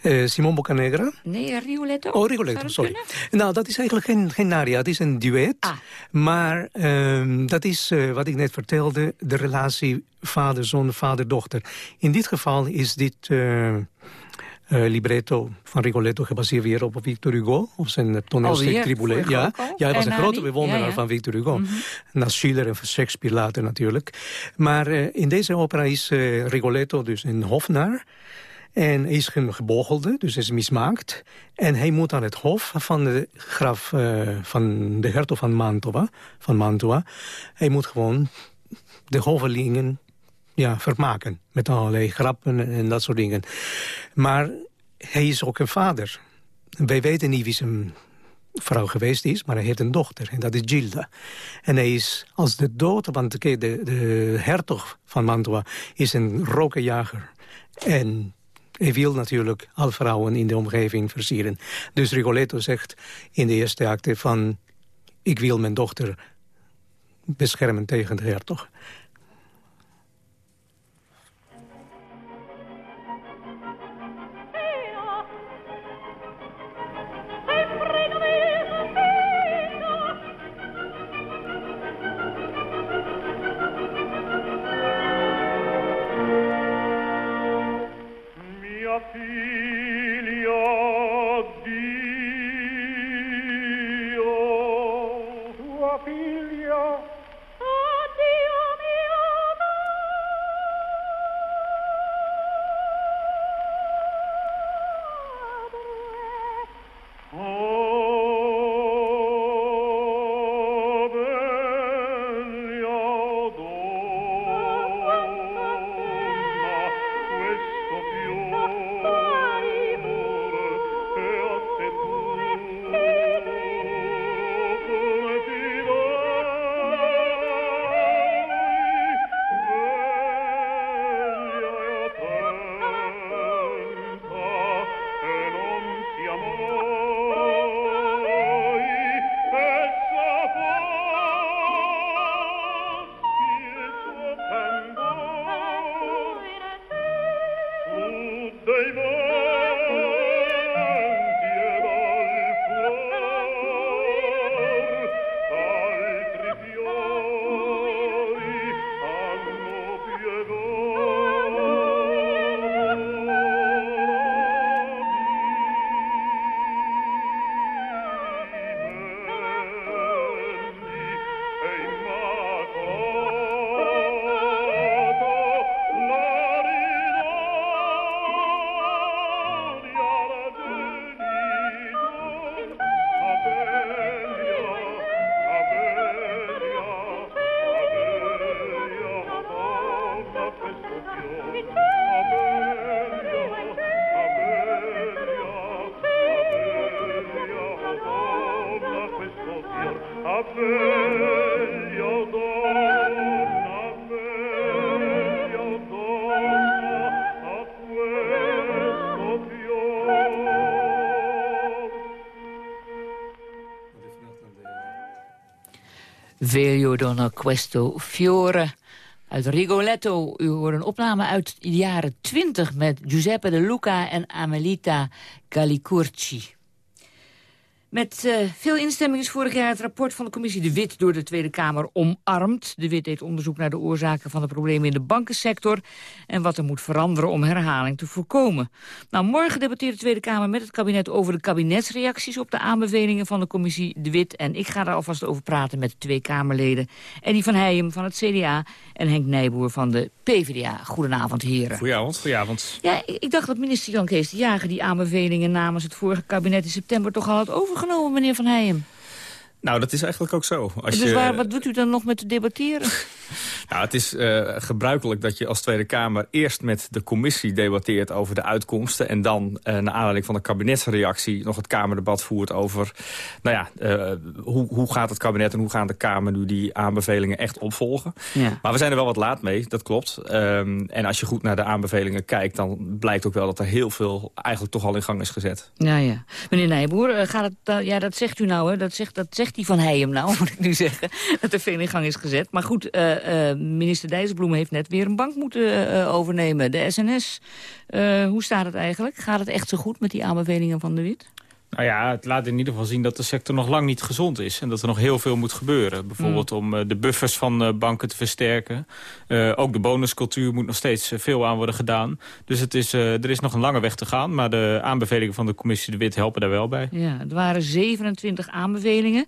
Uh, Simon Boccanegra? Nee, Rigoletto. Oh, Rigoletto, sorry. Nou, dat is eigenlijk geen, geen aria, het is een duet. Ah. Maar uh, dat is, uh, wat ik net vertelde, de relatie vader-zoon, vader-dochter. In dit geval is dit uh, libretto van Rigoletto gebaseerd weer op Victor Hugo. Op zijn toneelstuk Triboulet. Ja, ja, hij was een grote bewonderaar ja, ja. van Victor Hugo. Mm -hmm. Na Schiller en Shakespeare later natuurlijk. Maar uh, in deze opera is uh, Rigoletto dus een hofnaar. En is een gebogelde, dus is mismaakt. En hij moet aan het hof van de graf van de hertog van Mantova, van Mantua. Hij moet gewoon de hovelingen ja, vermaken. Met allerlei grappen en dat soort dingen. Maar hij is ook een vader. Wij weten niet wie zijn vrouw geweest is, maar hij heeft een dochter. En dat is Gilda. En hij is als de dood, want de, de, hertog van Mantua is een rokenjager. En hij wil natuurlijk alle vrouwen in de omgeving versieren. Dus Rigoletto zegt in de eerste acte van... ik wil mijn dochter beschermen tegen de hertog. Velio Donna Questo Fiore uit Rigoletto. U hoort een opname uit de jaren 20 met Giuseppe De Luca en Amelita Gallicurci. Met eh, veel instemming is vorig jaar het rapport van de commissie De Wit door de Tweede Kamer omarmd. De Wit deed onderzoek naar de oorzaken van de problemen in de bankensector en wat er moet veranderen om herhaling te voorkomen. Nou, morgen debatteert de Tweede Kamer met het kabinet over de kabinetsreacties op de aanbevelingen van de commissie De Wit. En ik ga daar alvast over praten met de twee Kamerleden. Eddie van Heijem van het CDA en Henk Nijboer van de PvdA. Goedenavond, heren. Goedenavond. Goedenavond. Ja, ik ik dacht dat minister Jan Kees de Jager die aanbevelingen namens het vorige kabinet in september toch al had overgenomen, meneer Van Heijem. Nou, dat is eigenlijk ook zo. Als dus je, waar, wat doet u dan nog met te debatteren? Nou, het is eh, gebruikelijk dat je als Tweede Kamer eerst met de commissie debatteert over de uitkomsten... en dan, eh naar aanleiding van de kabinetsreactie, nog het Kamerdebat voert over... nou ja, eh, hoe, hoe gaat het kabinet en hoe gaan de Kamer nu die aanbevelingen echt opvolgen? Ja. Maar we zijn er wel wat laat mee, dat klopt. Ehm, en als je goed naar de aanbevelingen kijkt, dan blijkt ook wel dat er heel veel eigenlijk toch al in gang is gezet. Ja, ja. Meneer Nijboer, gaat het, ja, dat zegt u nou, hè? Dat, zegt, dat zegt die van Heijem nou, moet ik nu zeggen. Dat er veel in gang is gezet. Maar goed, eh, eh, minister Dijsselbloem heeft net weer een bank moeten eh, overnemen. De SNS. Hoe staat het eigenlijk? Gaat het echt zo goed met die aanbevelingen van de Wit? Nou ja, het laat in ieder geval zien dat de sector nog lang niet gezond is. En dat er nog heel veel moet gebeuren. Bijvoorbeeld om eh, de buffers van eh, banken te versterken. Eh, ook de bonuscultuur moet nog steeds veel aan worden gedaan. Dus het is, er is nog een lange weg te gaan. Maar de aanbevelingen van de commissie De Wit helpen daar wel bij. Ja, het waren 27 aanbevelingen.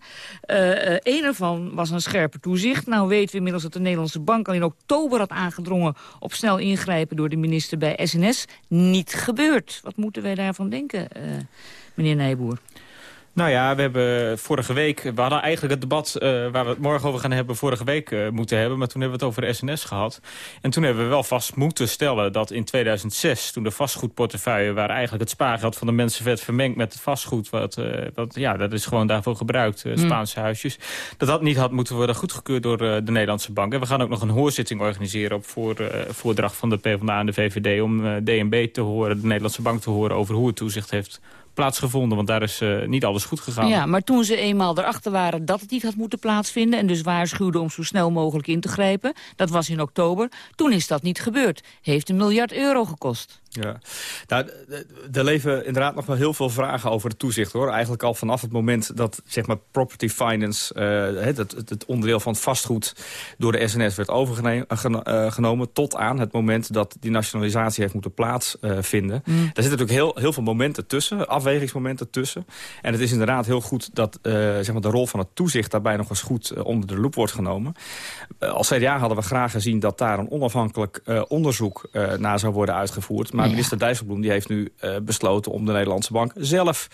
Eén ervan was een scherper toezicht. Nou weten we inmiddels dat de Nederlandse bank al in oktober had aangedrongen... op snel ingrijpen door de minister bij SNS. Niet gebeurd. Wat moeten wij daarvan denken, meneer Nijboer? Nou ja, we hebben vorige week... We hadden eigenlijk het debat eh, waar we het morgen over gaan hebben... vorige week eh, moeten hebben, maar toen hebben we het over de SNS gehad. En toen hebben we wel vast moeten stellen dat in 2006... toen de vastgoedportefeuille... waar eigenlijk het spaargeld van de mensen werd vermengd met het vastgoed... wat, eh, wat ja, dat is gewoon daarvoor gebruikt, eh, Spaanse huisjes... dat dat niet had moeten worden goedgekeurd door de Nederlandse bank. En we gaan ook nog een hoorzitting organiseren... op voor, voordracht van de PvdA en de VVD... om DNB te horen, de Nederlandse bank te horen... over hoe het toezicht heeft plaatsgevonden. Want daar is eh, niet alles goed gegaan. Ja, maar toen ze eenmaal erachter waren dat het niet had moeten plaatsvinden... en dus waarschuwden om zo snel mogelijk in te grijpen... dat was in oktober, toen is dat niet gebeurd. Heeft een miljard euro gekost. Ja. Nou, er leven inderdaad nog wel heel veel vragen over het toezicht. hoor. Eigenlijk al vanaf het moment dat zeg maar, property finance... eh, het, het, het onderdeel van het vastgoed door de SNS werd overgenomen... tot aan het moment dat die nationalisatie heeft moeten plaatsvinden. Mm. Daar zitten natuurlijk heel, heel veel momenten tussen. Af afwegingsmomenten tussen. En het is inderdaad heel goed dat uh, zeg maar de rol van het toezicht... daarbij nog eens goed uh, onder de loep wordt genomen. Uh, als CDA hadden we graag gezien dat daar een onafhankelijk onderzoek naar zou worden uitgevoerd. Maar ja. minister Dijsselbloem die heeft nu besloten om de Nederlandse bank zelf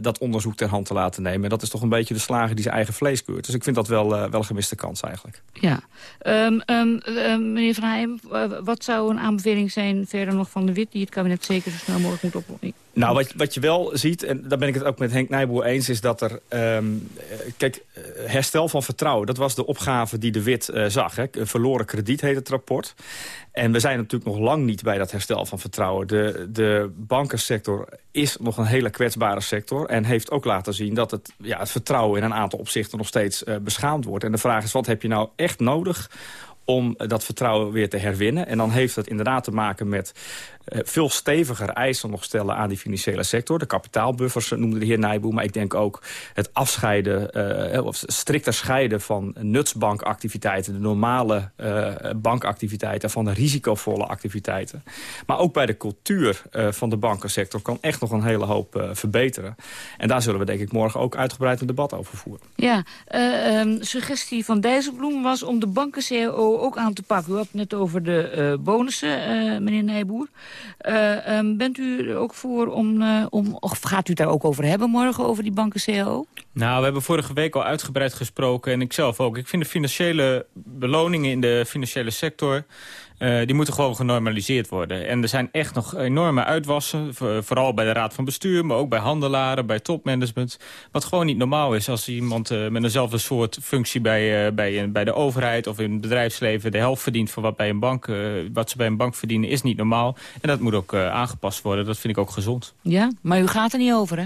dat onderzoek ter hand te laten nemen. En dat is toch een beetje de slager die zijn eigen vlees keurt. Dus ik vind dat wel, wel een gemiste kans eigenlijk. Ja. Um, um, um, meneer Van wat zou een aanbeveling zijn verder nog van de Wit... die het kabinet zeker zo snel mogelijk moet oplossen? Nou, wat, wat je wel ziet, en daar ben ik het ook met Henk Nijboer eens... is dat er, um, kijk, herstel van vertrouwen... dat was de opgave die de Wit uh, zag. Hè. Verloren krediet heet het rapport. En we zijn natuurlijk nog lang niet bij dat herstel van vertrouwen. De, de bankensector is nog een hele kwetsbare sector... en heeft ook laten zien dat het, ja, het vertrouwen in een aantal opzichten... nog steeds beschaamd wordt. En de vraag is, wat heb je nou echt nodig om dat vertrouwen weer te herwinnen. En dan heeft het inderdaad te maken met veel steviger eisen nog stellen aan die financiële sector. De kapitaalbuffers noemde de heer Nijboer. Maar ik denk ook het afscheiden, uh, of strikter scheiden van nutsbankactiviteiten. De normale uh, bankactiviteiten van de risicovolle activiteiten. Maar ook bij de cultuur van de bankensector kan echt nog een hele hoop verbeteren. En daar zullen we denk ik morgen ook uitgebreid een debat over voeren. Ja, um, suggestie van Dijsselbloem was om de banken-CAO ook aan te pakken. U had het net over de bonussen, meneer Nijboer. Uh, um, bent u er ook voor om, uh, om... Of gaat u daar ook over hebben morgen, over die banken-CAO? Nou, we hebben vorige week al uitgebreid gesproken. En ik zelf ook. Ik vind de financiële beloningen in de financiële sector... Uh, die moeten gewoon genormaliseerd worden. En er zijn echt nog enorme uitwassen. Vooral bij de raad van bestuur, maar ook bij handelaren, bij topmanagement. Wat gewoon niet normaal is als iemand uh, met eenzelfde soort functie bij, uh, bij, bij de overheid of in het bedrijfsleven de helft verdient van wat, bij een bank, wat ze bij een bank verdienen, is niet normaal. En dat moet ook aangepast worden. Dat vind ik ook gezond. Ja, maar u gaat er niet over, hè?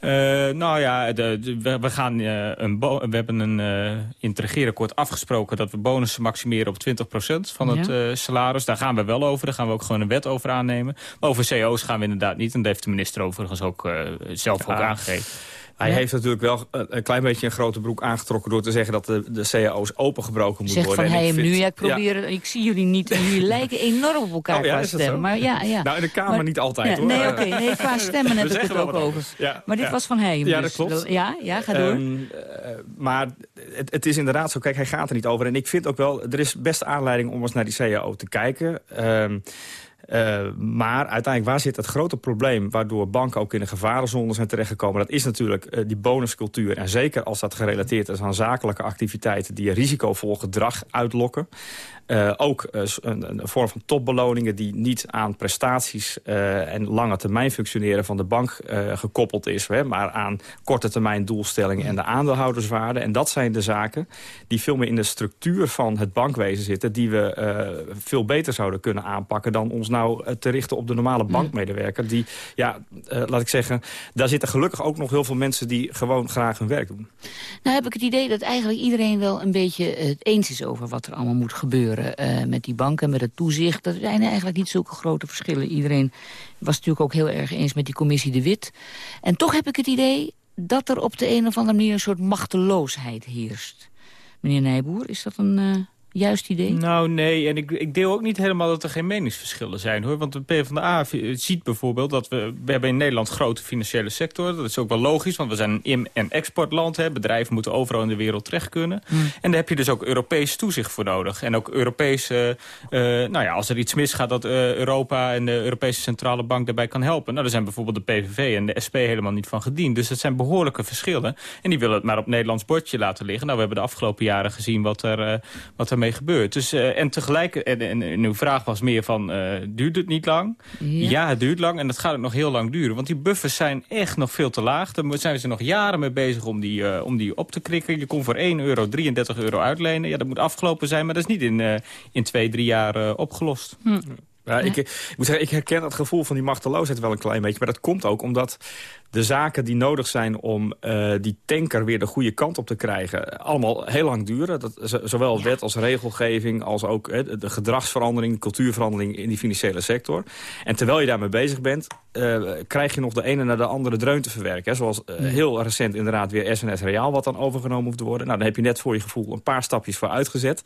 Uh, nou ja, de, de, we, we, gaan, uh, een we hebben een uh, in het regeerakkoord afgesproken... dat we bonussen maximeren op 20% van het salaris. Daar gaan we wel over. Daar gaan we ook gewoon een wet over aannemen. Maar over CO's gaan we inderdaad niet. En dat heeft de minister overigens ook zelf ja. ook aangegeven. Hij ja. heeft natuurlijk wel een klein beetje een grote broek aangetrokken... door te zeggen dat de, de cao's opengebroken moeten worden. Zegt van hem nu, ja, ik probeer, ja. ik zie jullie niet... en jullie lijken enorm op elkaar oh, ja, qua stem. Maar ja, ja. Nou, in de Kamer maar, niet altijd, hoor. Nee, oké. Okay, nee, qua stemmen heb ik het ook over. Ja, maar dit was van hem. Ja, dus. dat klopt. Ja, ja ga door. Um, uh, maar het, het, is inderdaad zo, kijk, hij gaat er niet over. En ik vind ook wel, er is best aanleiding om eens naar die CAO te kijken... Um, Uh, maar uiteindelijk, waar zit het grote probleem... waardoor banken ook in een gevarenzone zijn terechtgekomen... dat is natuurlijk uh, die bonuscultuur. En zeker als dat gerelateerd is aan zakelijke activiteiten... die risicovol gedrag uitlokken. Uh, ook een, een, vorm van topbeloningen die niet aan prestaties en lange termijn functioneren van de bank gekoppeld is. Hè, maar aan korte termijn doelstellingen en de aandeelhouderswaarde. En dat zijn de zaken die veel meer in de structuur van het bankwezen zitten... die we veel beter zouden kunnen aanpakken dan ons nou te richten op de normale bankmedewerker. Die, ja, laat ik zeggen, daar zitten gelukkig ook nog heel veel mensen die gewoon graag hun werk doen. Nou heb ik het idee dat eigenlijk iedereen wel een beetje het eens is over wat er allemaal moet gebeuren uh, met die banken, met het toezicht. Er zijn eigenlijk niet zulke grote verschillen. Iedereen was natuurlijk ook heel erg eens met die commissie De Wit. En toch heb ik het idee dat er op de een of andere manier een soort machteloosheid heerst. Meneer Nijboer, is dat een... Uh juist idee? Nou, nee. En ik, ik deel ook niet helemaal dat er geen meningsverschillen zijn, hoor. Want de PvdA ziet bijvoorbeeld dat we... We hebben in Nederland grote financiële sector. Dat is ook wel logisch, want we zijn een in- en exportland. Hè. Bedrijven moeten overal in de wereld terecht kunnen. Hmm. Mm. En daar heb je dus ook Europees toezicht voor nodig. En ook Europese... Uh, nou ja, als er iets misgaat, dat uh, Europa en de Europese Centrale Bank daarbij kan helpen. Nou, daar zijn bijvoorbeeld de PVV en de SP helemaal niet van gediend. Dus dat zijn behoorlijke verschillen. En die willen het maar op Nederlands bordje laten liggen. Nou, we hebben de afgelopen jaren gezien wat er, wat er mee gebeurt. Dus, uh, en tegelijk, en, en, en, uw vraag was meer van, uh, duurt het niet lang? Ja. ja. het duurt lang en dat gaat ook nog heel lang duren. Want die buffers zijn echt nog veel te laag. Daar zijn ze nog jaren mee bezig om die, uh, om die op te krikken. Je kon voor 1 euro 33 euro uitlenen. Ja, dat moet afgelopen zijn, maar dat is niet in, in twee, drie jaar opgelost. Hm. Ja, ik, ik, moet zeggen, ik herken het gevoel van die machteloosheid wel een klein beetje. Maar dat komt ook omdat de zaken die nodig zijn om uh, die tanker weer de goede kant op te krijgen... allemaal heel lang duren. Dat, zowel ja. wet als regelgeving als ook uh, de gedragsverandering... de cultuurverandering in die financiële sector. En terwijl je daarmee bezig bent... Uh, krijg je nog de ene naar de andere dreun te verwerken. Hè? Zoals ja. heel recent inderdaad weer SNS Reaal wat dan overgenomen hoeft te worden. Nou, dan heb je net voor je gevoel een paar stapjes voor uitgezet.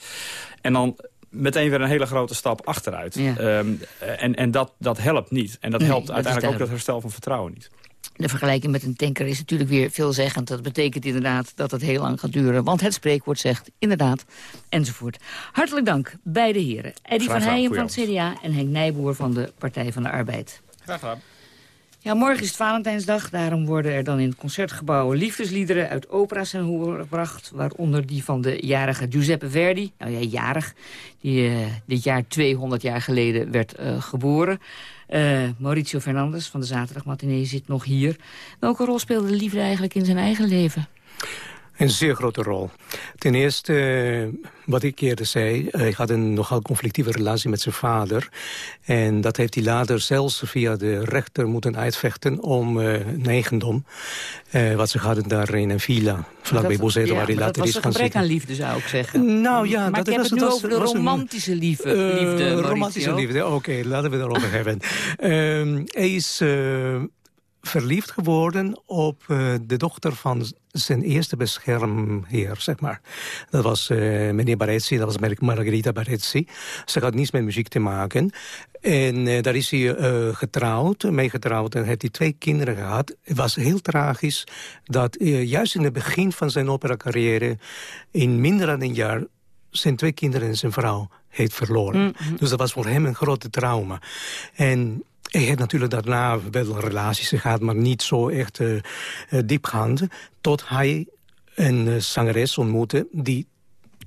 En dan meteen weer een hele grote stap achteruit. Ja. Um, en en dat, dat helpt niet. En dat Nee, helpt dat uiteindelijk ook het herstel van vertrouwen niet. De vergelijking met een tanker is natuurlijk weer veelzeggend. Dat betekent inderdaad dat het heel lang gaat duren. Want het spreekwoord zegt inderdaad, enzovoort. Hartelijk dank, beide heren. Eddie Graag van Heijen van het CDA en Henk Nijboer van de Partij van de Arbeid. Graag gedaan. Ja, morgen is het Valentijnsdag. Daarom worden er dan in het concertgebouw liefdesliederen uit opera's zijn horen gebracht. Waaronder die van de jarige Giuseppe Verdi. Nou ja, jarig. Die eh, dit jaar 200 jaar geleden werd eh, geboren. Eh, Mauricio Fernandes van de zaterdagmatinee zit nog hier. Welke rol speelde de liefde eigenlijk in zijn eigen leven? Een zeer grote rol. Ten eerste, eh, wat ik eerder zei... hij had een nogal conflictieve relatie met zijn vader. En dat heeft hij later zelfs via de rechter moeten uitvechten... om uh, een eigendom. Uh, wat ze hadden daar in een villa, vlakbij Bozeto, ja, waar hij later dat is was gaan een gebrek zitten. aan liefde, zou ik zeggen. Nou ja, maar dat ik heb was, het nu was, over de was een- romantische liefde, Eh, romantische liefde, oké, laten we het erover hebben. Ehm, hij is eh, verliefd geworden op eh, de dochter van zijn eerste beschermheer, zeg maar. Dat was eh, meneer Barezzi, dat was Mar- Margherita Barezzi. Ze had niets met muziek te maken. En eh, daar is hij getrouwd, mee getrouwd en heeft hij twee kinderen gehad. Het was heel tragisch dat juist in het begin van zijn opera-carrière... in minder dan een jaar zijn twee kinderen en zijn vrouw heeft verloren. Dus dat was voor hem een grote trauma. En hij heeft natuurlijk daarna wel relaties gehad... maar niet zo echt eh, eh, diepgaand. Tot hij een eh, zangeres ontmoette... die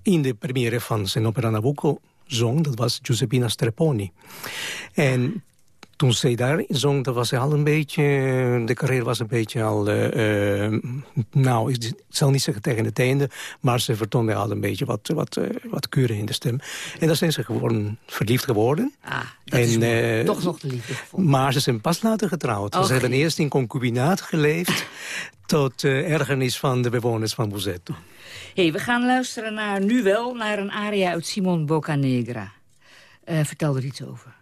in de première van zijn opera Nabucco zong. Dat was Giuseppina Strepponi. En toen zij daar zong, dat was al een beetje... De carrière was een beetje al... eh, eh, nou, ik zal niet zeggen tegen het einde... maar ze vertoonde al een beetje wat, wat, eh, wat kuren in de stem. En daar zijn ze gewoon verliefd geworden. Ah, dat is En, eh, Toch nog de liefde gevonden. Maar ze zijn pas later getrouwd. Ze hebben eerst in concubinaat geleefd... tot eh, ergernis van de bewoners van Buzetto. hey, we gaan luisteren naar, nu wel, naar een aria uit Simon Boccanegra. Eh vertel er iets over.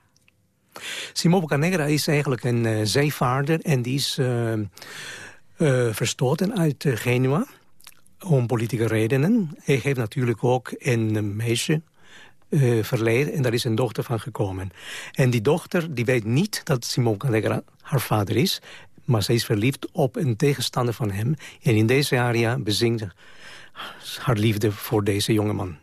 Simone Boccanegra is eigenlijk een eh, zeevaarder... en die is eh, eh, verstoten uit Genua om politieke redenen. Hij heeft natuurlijk ook een meisje verleden en daar is een dochter van gekomen. En die dochter die weet niet dat Simone Boccanegra haar vader is... maar ze is verliefd op een tegenstander van hem. En in deze aria bezingt haar liefde voor deze jongeman.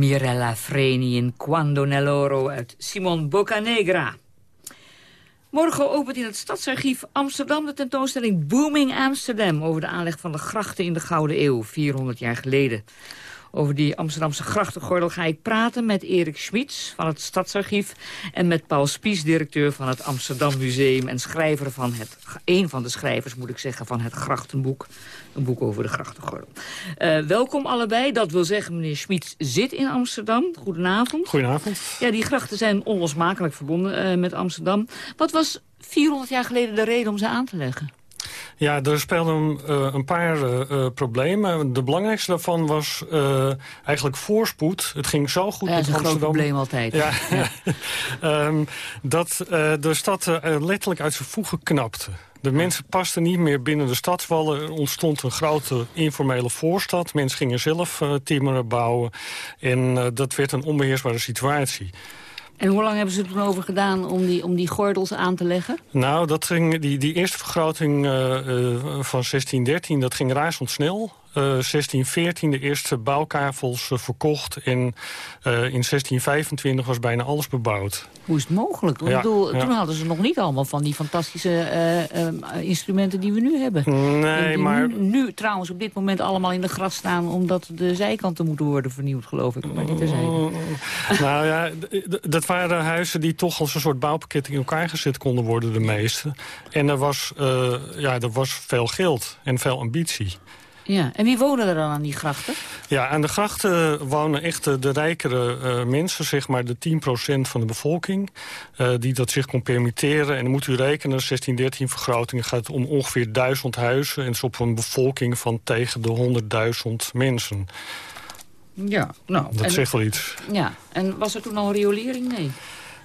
Mirella Freni in Quando Nell'Oro uit Simon Boccanegra. Morgen opent in het Stadsarchief Amsterdam de tentoonstelling Booming Amsterdam... over de aanleg van de grachten in de Gouden Eeuw, 400 jaar geleden. Over die Amsterdamse grachtengordel ga ik praten met Erik Schmitz van het Stadsarchief... en met Paul Spies, directeur van het Amsterdam Museum... en schrijver van het, een van de schrijvers, moet ik zeggen, van het Grachtenboek. Een boek over de grachtengordel. Uh, welkom allebei. Dat wil zeggen, meneer Schmitz zit in Amsterdam. Goedenavond. Goedenavond. Ja, die grachten zijn onlosmakelijk verbonden uh, met Amsterdam. Wat was 400 jaar geleden de reden om ze aan te leggen? Ja, er speelden uh, een paar uh, problemen. De belangrijkste daarvan was uh, eigenlijk voorspoed. Het ging zo goed ja, met Amsterdam. Dat is een groot probleem altijd. Ja, ja. um, dat de stad letterlijk uit zijn voegen knapte. De mensen pasten niet meer binnen de stadswallen. Er ontstond een grote informele voorstad. Mensen gingen zelf timmeren bouwen. En dat werd een onbeheersbare situatie. En hoe lang hebben ze er toen over gedaan om die, om die gordels aan te leggen? Nou, dat ging, die, die eerste vergroting uh, uh, van 1613, dat ging razendsnel. Uh, 1614 de eerste bouwkavels uh, verkocht. En uh, in 1625 was bijna alles bebouwd. Hoe is het mogelijk? Ja, ik bedoel, ja. Toen hadden ze nog niet allemaal van die fantastische uh, instrumenten die we nu hebben. Nee, die maar... Nu, nu, trouwens op dit moment allemaal in de gras staan... omdat de zijkanten moeten worden vernieuwd, geloof ik. Maar niet terzijde. nou ja, dat waren huizen die toch als een soort bouwpakket in elkaar gezet konden worden, de meeste. En er was, ja, er was veel geld en veel ambitie. Ja, en wie wonen er dan aan die grachten? Ja, aan de grachten wonen echt de rijkere uh, mensen, zeg maar de 10% van de bevolking, uh, die dat zich kon permitteren. En dan moet u rekenen, 16, 13 vergrotingen gaat om ongeveer 1000 huizen. En het is op een bevolking van tegen de 100.000 mensen. Ja, nou... Dat en, zegt wel iets. Ja, en was er toen al riolering? Nee.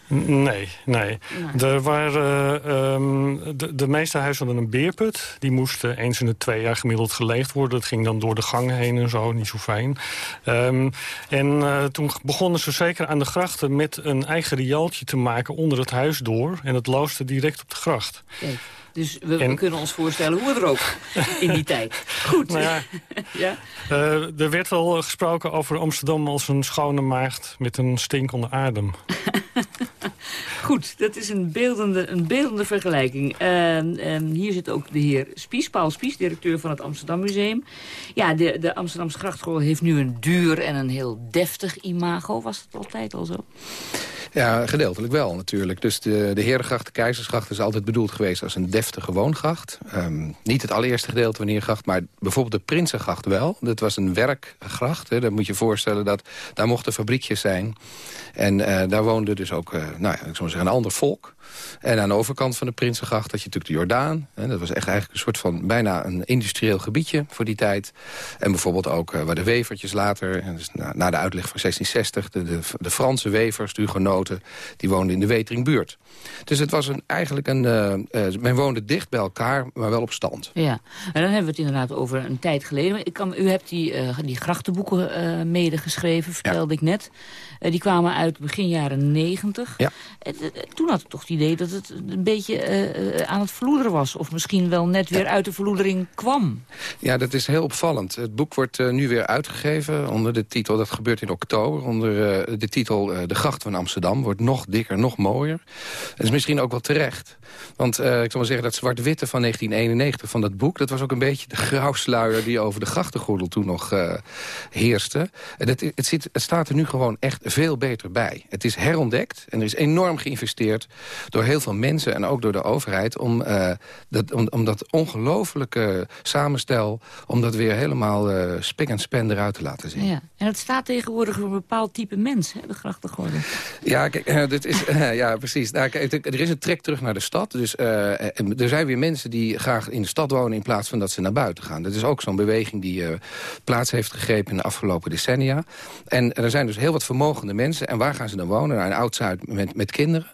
Nee, nee. Er waren, um, de, de meeste huizen hadden een beerput. Die moesten eens in de twee jaar gemiddeld geleegd worden. Dat ging dan door de gang heen en zo, niet zo fijn. Um, en uh, toen begonnen ze zeker aan de grachten met een eigen riaaltje te maken onder het huis door. En het loosde direct op de gracht. Kijk. Dus we, en... we, kunnen ons voorstellen hoe het er ook in die tijd. Goed. Nou ja, ja? Uh, er werd wel gesproken over Amsterdam als een schone maagd met een stinkende adem. Goed, dat is een beeldende, een beeldende vergelijking. Uh, uh, hier zit ook de heer Spies, Paul Spies, directeur van het Amsterdam Museum. Ja, de, de Amsterdamse grachtgordel heeft nu een duur en een heel deftig imago. Was het altijd al zo? Ja, gedeeltelijk wel natuurlijk. Dus de, de Herengracht, de Keizersgracht is altijd bedoeld geweest als een deftige woongracht. Um, niet het allereerste gedeelte van de maar bijvoorbeeld de Prinsengracht wel. Dat was een werkgracht. Hè. Dan moet je voorstellen dat daar mochten fabriekjes zijn. En uh, daar woonde dus ook, uh, nou ik zou zeggen, een ander volk. En aan de overkant van de Prinsengracht had je natuurlijk de Jordaan. Hè, dat was echt eigenlijk een soort van bijna een industrieel gebiedje voor die tijd. En bijvoorbeeld ook uh, waar de wevertjes later, en dus na, de uitleg van 1660... de, de, Franse wevers, de die woonden in de Weteringbuurt. Dus het was een, eigenlijk een... Uh, men woonde dicht bij elkaar, maar wel op stand. Ja, en dan hebben we het inderdaad over een tijd geleden. Ik kan, u hebt die, uh, die grachtenboeken medegeschreven, vertelde ja. ik net. die kwamen uit begin jaren negentig. Ja. toen had ik toch het idee dat het een beetje aan het verloederen was. Of misschien wel net weer uit de verloedering kwam. Ja, dat is heel opvallend. Het boek wordt nu weer uitgegeven onder de titel... dat gebeurt in oktober, onder de titel De Gracht van Amsterdam. Wordt nog dikker, nog mooier. Dat is misschien ook wel terecht. Want ik zal maar zeggen, dat zwart-witte van 1991 van dat boek... dat was ook een beetje de grauwsluier die over de grachtengordel toen nog heerste. En het, het, zit, het staat er nu gewoon echt veel beter bij. Het is herontdekt en er is enorm geïnvesteerd door heel veel mensen en ook door de overheid... om, uh, dat, om, om dat ongelofelijke samenstel... om dat weer helemaal spik en span eruit te laten zien. Ja. En het staat tegenwoordig voor een bepaald type mens, hè, de grachtengordel. Ja, kijk, dit is, ja precies. Nou, kijk, er is een trek terug naar de stad. Dus er zijn weer mensen die graag in de stad wonen... in plaats van dat ze naar buiten gaan. Dat is ook zo'n beweging die plaats heeft gegrepen in de afgelopen decennia. En er zijn dus heel wat vermogende mensen. En waar gaan ze dan wonen? Naar een oud-Zuid met, kinderen.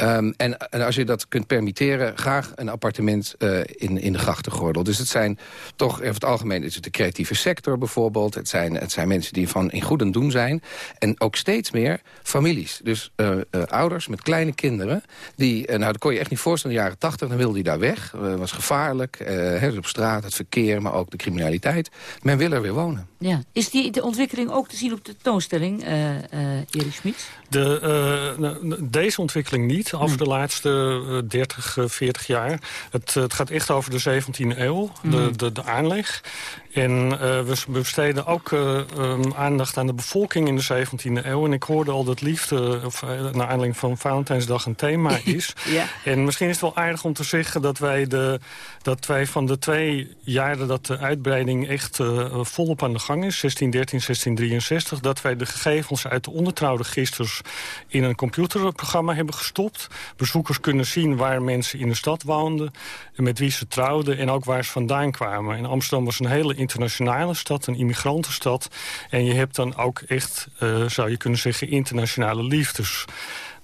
Um, en, als je dat kunt permitteren, graag een appartement uh, in, in de grachtengordel. Dus het zijn toch, over het algemeen is het de creatieve sector bijvoorbeeld. Het zijn, het zijn mensen die van in goed en doen zijn. En ook steeds meer families. Dus eh, eh, ouders met kleine kinderen. Die, eh, nou, dat kon je echt niet voorstellen in de jaren tachtig. Dan wilde hij daar weg. Het was gevaarlijk. Uh, op straat, het verkeer, maar ook de criminaliteit. Men wil er weer wonen. Ja. Is die de ontwikkeling ook te zien op de toonstelling, Erik Schmid? De, nou, deze ontwikkeling niet, over de laatste 30, 40 jaar. Het, het, gaat echt over de 17e eeuw, de, Mhm. de, de aanleg. En we besteden ook um, aandacht aan de bevolking in de 17e eeuw. En ik hoorde al dat liefde, of, naar aanleiding van Valentijnsdag, een thema is. ja. En misschien is het wel aardig om te zeggen dat wij, de, dat wij van de twee jaren dat de uitbreiding echt volop aan de gang is, 1613, 1663, dat wij de gegevens uit de ondertrouwregisters in een computerprogramma hebben gestopt. Bezoekers kunnen zien waar mensen in de stad woonden, en met wie ze trouwden en ook waar ze vandaan kwamen. En Amsterdam was een hele internationale stad, een immigrantenstad. En je hebt dan ook echt, uh, zou je kunnen zeggen, internationale liefdes.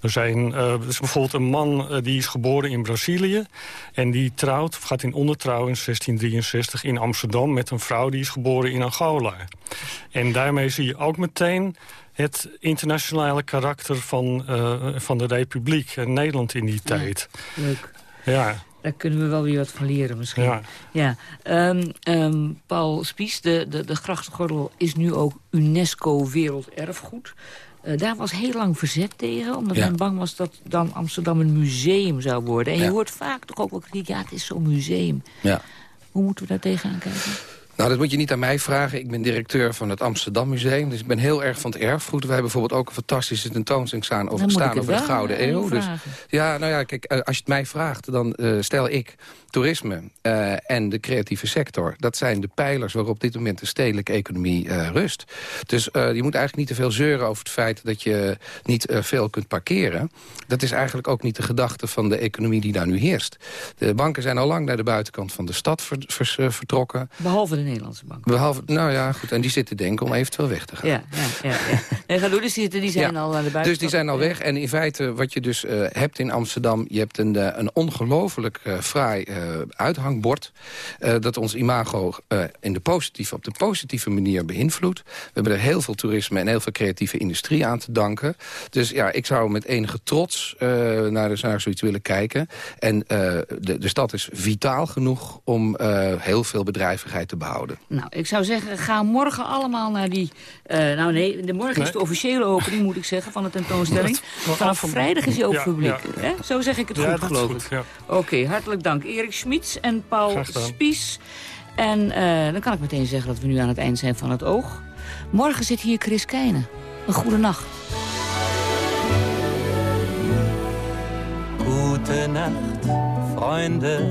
Er zijn uh, dus bijvoorbeeld een man uh, die is geboren in Brazilië... en die trouwt, of gaat in ondertrouw in 1663 in Amsterdam... met een vrouw die is geboren in Angola. En daarmee zie je ook meteen het internationale karakter van, uh, van de Republiek... en Nederland in die tijd. Leuk. Ja. Daar kunnen we wel weer wat van leren misschien. Ja. ja. Um, um, Paul Spies, de, de, de grachtengordel is nu ook UNESCO Werelderfgoed. Uh, daar was heel lang verzet tegen, omdat Ja. men bang was dat dan Amsterdam een museum zou worden. En je hoort vaak toch ook wel kritiek, ja het is zo'n museum. Ja. Hoe moeten we daar tegenaan kijken? Nou, dat moet je niet aan mij vragen. Ik ben directeur van het Amsterdam Museum. Dus ik ben heel erg van het erfgoed. Wij hebben bijvoorbeeld ook een fantastische tentoonstelling staan over, staan de Gouden Eeuw. Dus, ja, nou ja, kijk, eh, als je het mij vraagt, dan eh, stel ik toerisme eh, en de creatieve sector. Dat zijn de pijlers waarop op dit moment de stedelijke economie rust. Dus je moet eigenlijk niet te veel zeuren over het feit dat je niet veel kunt parkeren. Dat is eigenlijk ook niet de gedachte van de economie die daar nu heerst. De banken zijn al lang naar de buitenkant van de stad ver- vertrokken. Behalve de Nederlandse bank. Behalve, nou ja, goed. En die zitten denken om eventueel weg te gaan. Ja, ja, ja. ja. Nee, ga door, dus die, die zijn Ja. al aan de buitenkant. Dus die zijn al weg. En in feite, wat je dus eh, hebt in Amsterdam... je hebt een, eh, een ongelooflijk eh, fraai uithangbord... dat ons imago in de positieve, op de positieve manier beïnvloedt. We hebben er heel veel toerisme en heel veel creatieve industrie aan te danken. Dus ja, ik zou met enige trots naar, de- naar zoiets willen kijken. En de, de stad is vitaal genoeg om heel veel bedrijvigheid te behouden. Nou, ik zou zeggen, ga morgen allemaal naar die... eh, nou nee, de morgen is de officiële opening, moet ik zeggen, van de tentoonstelling. Vanaf van- vrijdag is hij open Ja, voor publiek. ja. Hè? Zo zeg ik het Ja, goed, geloof ik. ja. Oké, hartelijk dank. Erik Schmitz en Paul. Spies. En eh, dan kan ik meteen zeggen dat we nu aan het eind zijn van het oog. Morgen zit hier Chris Keijnen. Een goede nacht. Gute Nacht, Freunde.